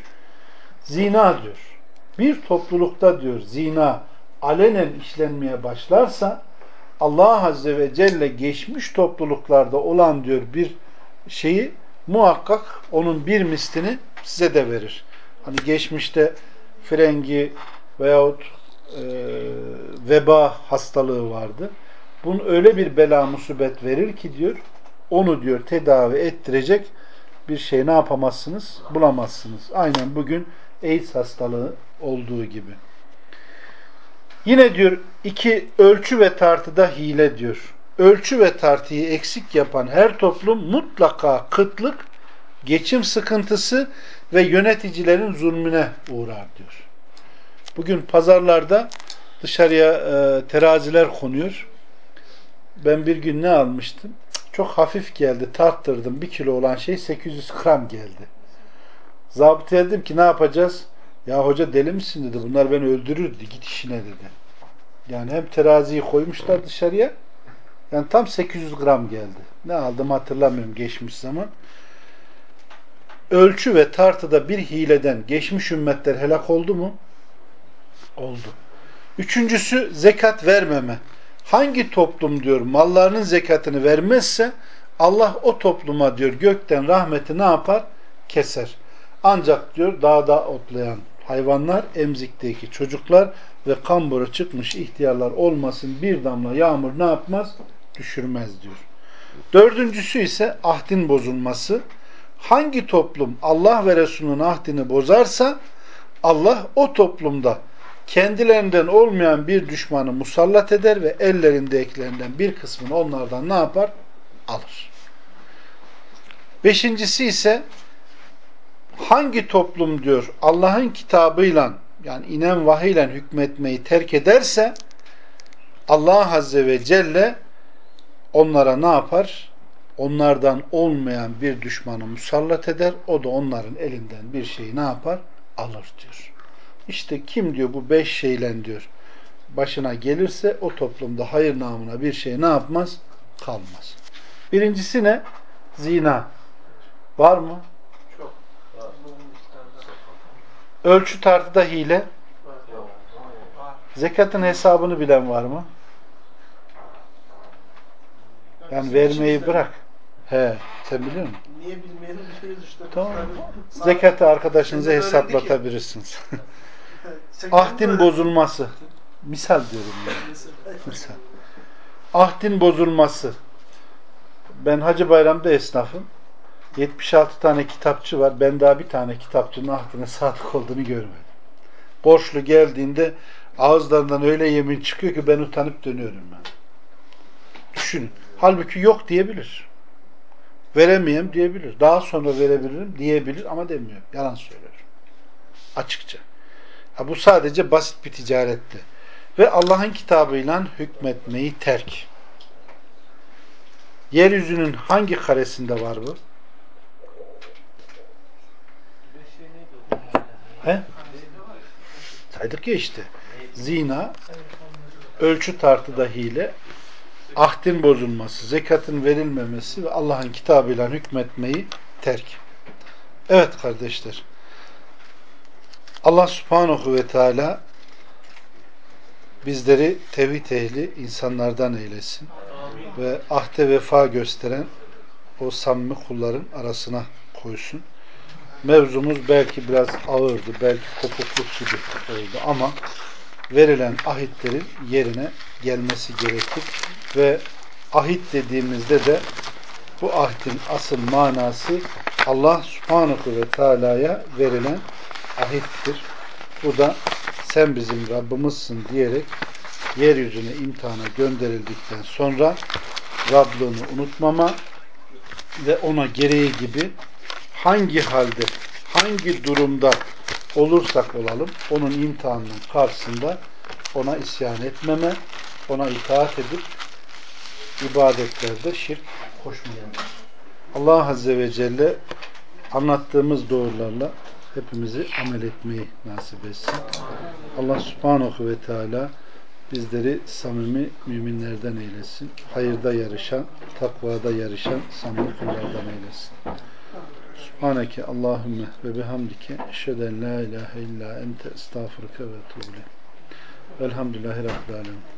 zina diyor. Bir toplulukta diyor zina alenen işlenmeye başlarsa Allah Azze ve Celle geçmiş topluluklarda olan diyor bir şeyi muhakkak onun bir mislini size de verir. Hani geçmişte frengi veyahut e, veba hastalığı vardı. Bunun öyle bir bela musibet verir ki diyor, onu diyor tedavi ettirecek bir şey ne yapamazsınız? Bulamazsınız. Aynen bugün AIDS hastalığı olduğu gibi. Yine diyor iki ölçü ve tartıda hile diyor. Ölçü ve tartıyı eksik yapan her toplum mutlaka kıtlık, geçim sıkıntısı ve yöneticilerin zulmüne uğrar diyor. Bugün pazarlarda dışarıya e, teraziler konuyor. Ben bir gün ne almıştım? Çok hafif geldi. Tarttırdım. Bir kilo olan şey 800 gram geldi. Zabıta dedim ki ne yapacağız? Ya hoca deli misin dedi. Bunlar beni öldürürdü. Git işine dedi. Yani hem teraziyi koymuşlar dışarıya yani tam 800 gram geldi. Ne aldım hatırlamıyorum geçmiş zaman. Ölçü ve tartıda bir hileden geçmiş ümmetler helak oldu mu? Oldu. Üçüncüsü zekat vermeme. Hangi toplum diyor mallarının zekatını vermezse Allah o topluma diyor gökten rahmeti ne yapar? Keser. Ancak diyor dağda otlayan hayvanlar, emzikteki çocuklar ve kamburu çıkmış ihtiyarlar olmasın bir damla yağmur ne yapmaz? Düşürmez diyor. Dördüncüsü ise ahdin bozulması. Hangi toplum Allah ve Resulünün ahdini bozarsa Allah o toplumda kendilerinden olmayan bir düşmanı musallat eder ve ellerindekilerden bir kısmını onlardan ne yapar? Alır. Beşincisi ise hangi toplum diyor Allah'ın kitabıyla yani inen vahiyle hükmetmeyi terk ederse Allah Azze ve Celle onlara ne yapar? Onlardan olmayan bir düşmanı musallat eder. O da onların elinden bir şeyi ne yapar? Alır diyor. İşte kim diyor bu beş şeyle diyor başına gelirse o toplumda hayır namına bir şey ne yapmaz? Kalmaz. Birincisi ne? Zina. Var mı? Çok. Ölçü tartıda hile. Zekatın hesabını bilen var mı? Yani vermeyi bırak. He, sen biliyor musun? Niye bilmeyelim. Tamam. Zekatı arkadaşınıza hesaplatabilirsiniz. Ahdin bozulması. Misal diyorum yani. Misal. Ahdin bozulması. Ben Hacı Bayram'da esnafım. 76 tane kitapçı var. Ben daha bir tane kitapçının ahdine sadık olduğunu görmedim. Borçlu geldiğinde ağızlarından öyle yemin çıkıyor ki ben utanıp dönüyorum ben. Düşünün. Halbuki yok diyebilir. Veremeyem diyebilir. Daha sonra verebilirim diyebilir ama demiyor. Yalan söylüyor. Açıkça. Bu sadece basit bir ticaretti. Ve Allah'ın kitabıyla hükmetmeyi terk. Yeryüzünün hangi karesinde var bu? He? Saydık ya işte. Zina, ölçü tartıda hile, ahdin bozulması, zekatın verilmemesi ve Allah'ın kitabıyla hükmetmeyi terk. Evet kardeşler. Allah subhanahu ve teala bizleri tevhid ehli insanlardan eylesin. Ve ahde vefa gösteren o samimi kulların arasına koysun. Mevzumuz belki biraz ağırdı, belki kopukluk gibi oldu ama verilen ahitlerin yerine gelmesi gerekir ve ahit dediğimizde de bu ahdin asıl manası Allah subhanahu ve teala'ya verilen ahittir. Bu da sen bizim Rabbimizsin diyerek yeryüzüne imtihana gönderildikten sonra Rablığını unutmama ve ona gereği gibi hangi halde, hangi durumda olursak olalım onun imtihanının karşısında ona isyan etmeme, ona itaat edip ibadetlerde şirk koşmamalı. Allah Azze ve Celle anlattığımız doğrularla hepimizi amel etmeyi nasip etsin. Allah Subhanahu ve Teala bizleri samimi müminlerden eylesin. Hayırda yarışan, takvada yarışan samimi kullardan eylesin. Subhaneke Allahümme ve bihamdike eşheden la ilahe illa ente estağfurke ve tuğle. Velhamdülillahi Rabbil Alemin.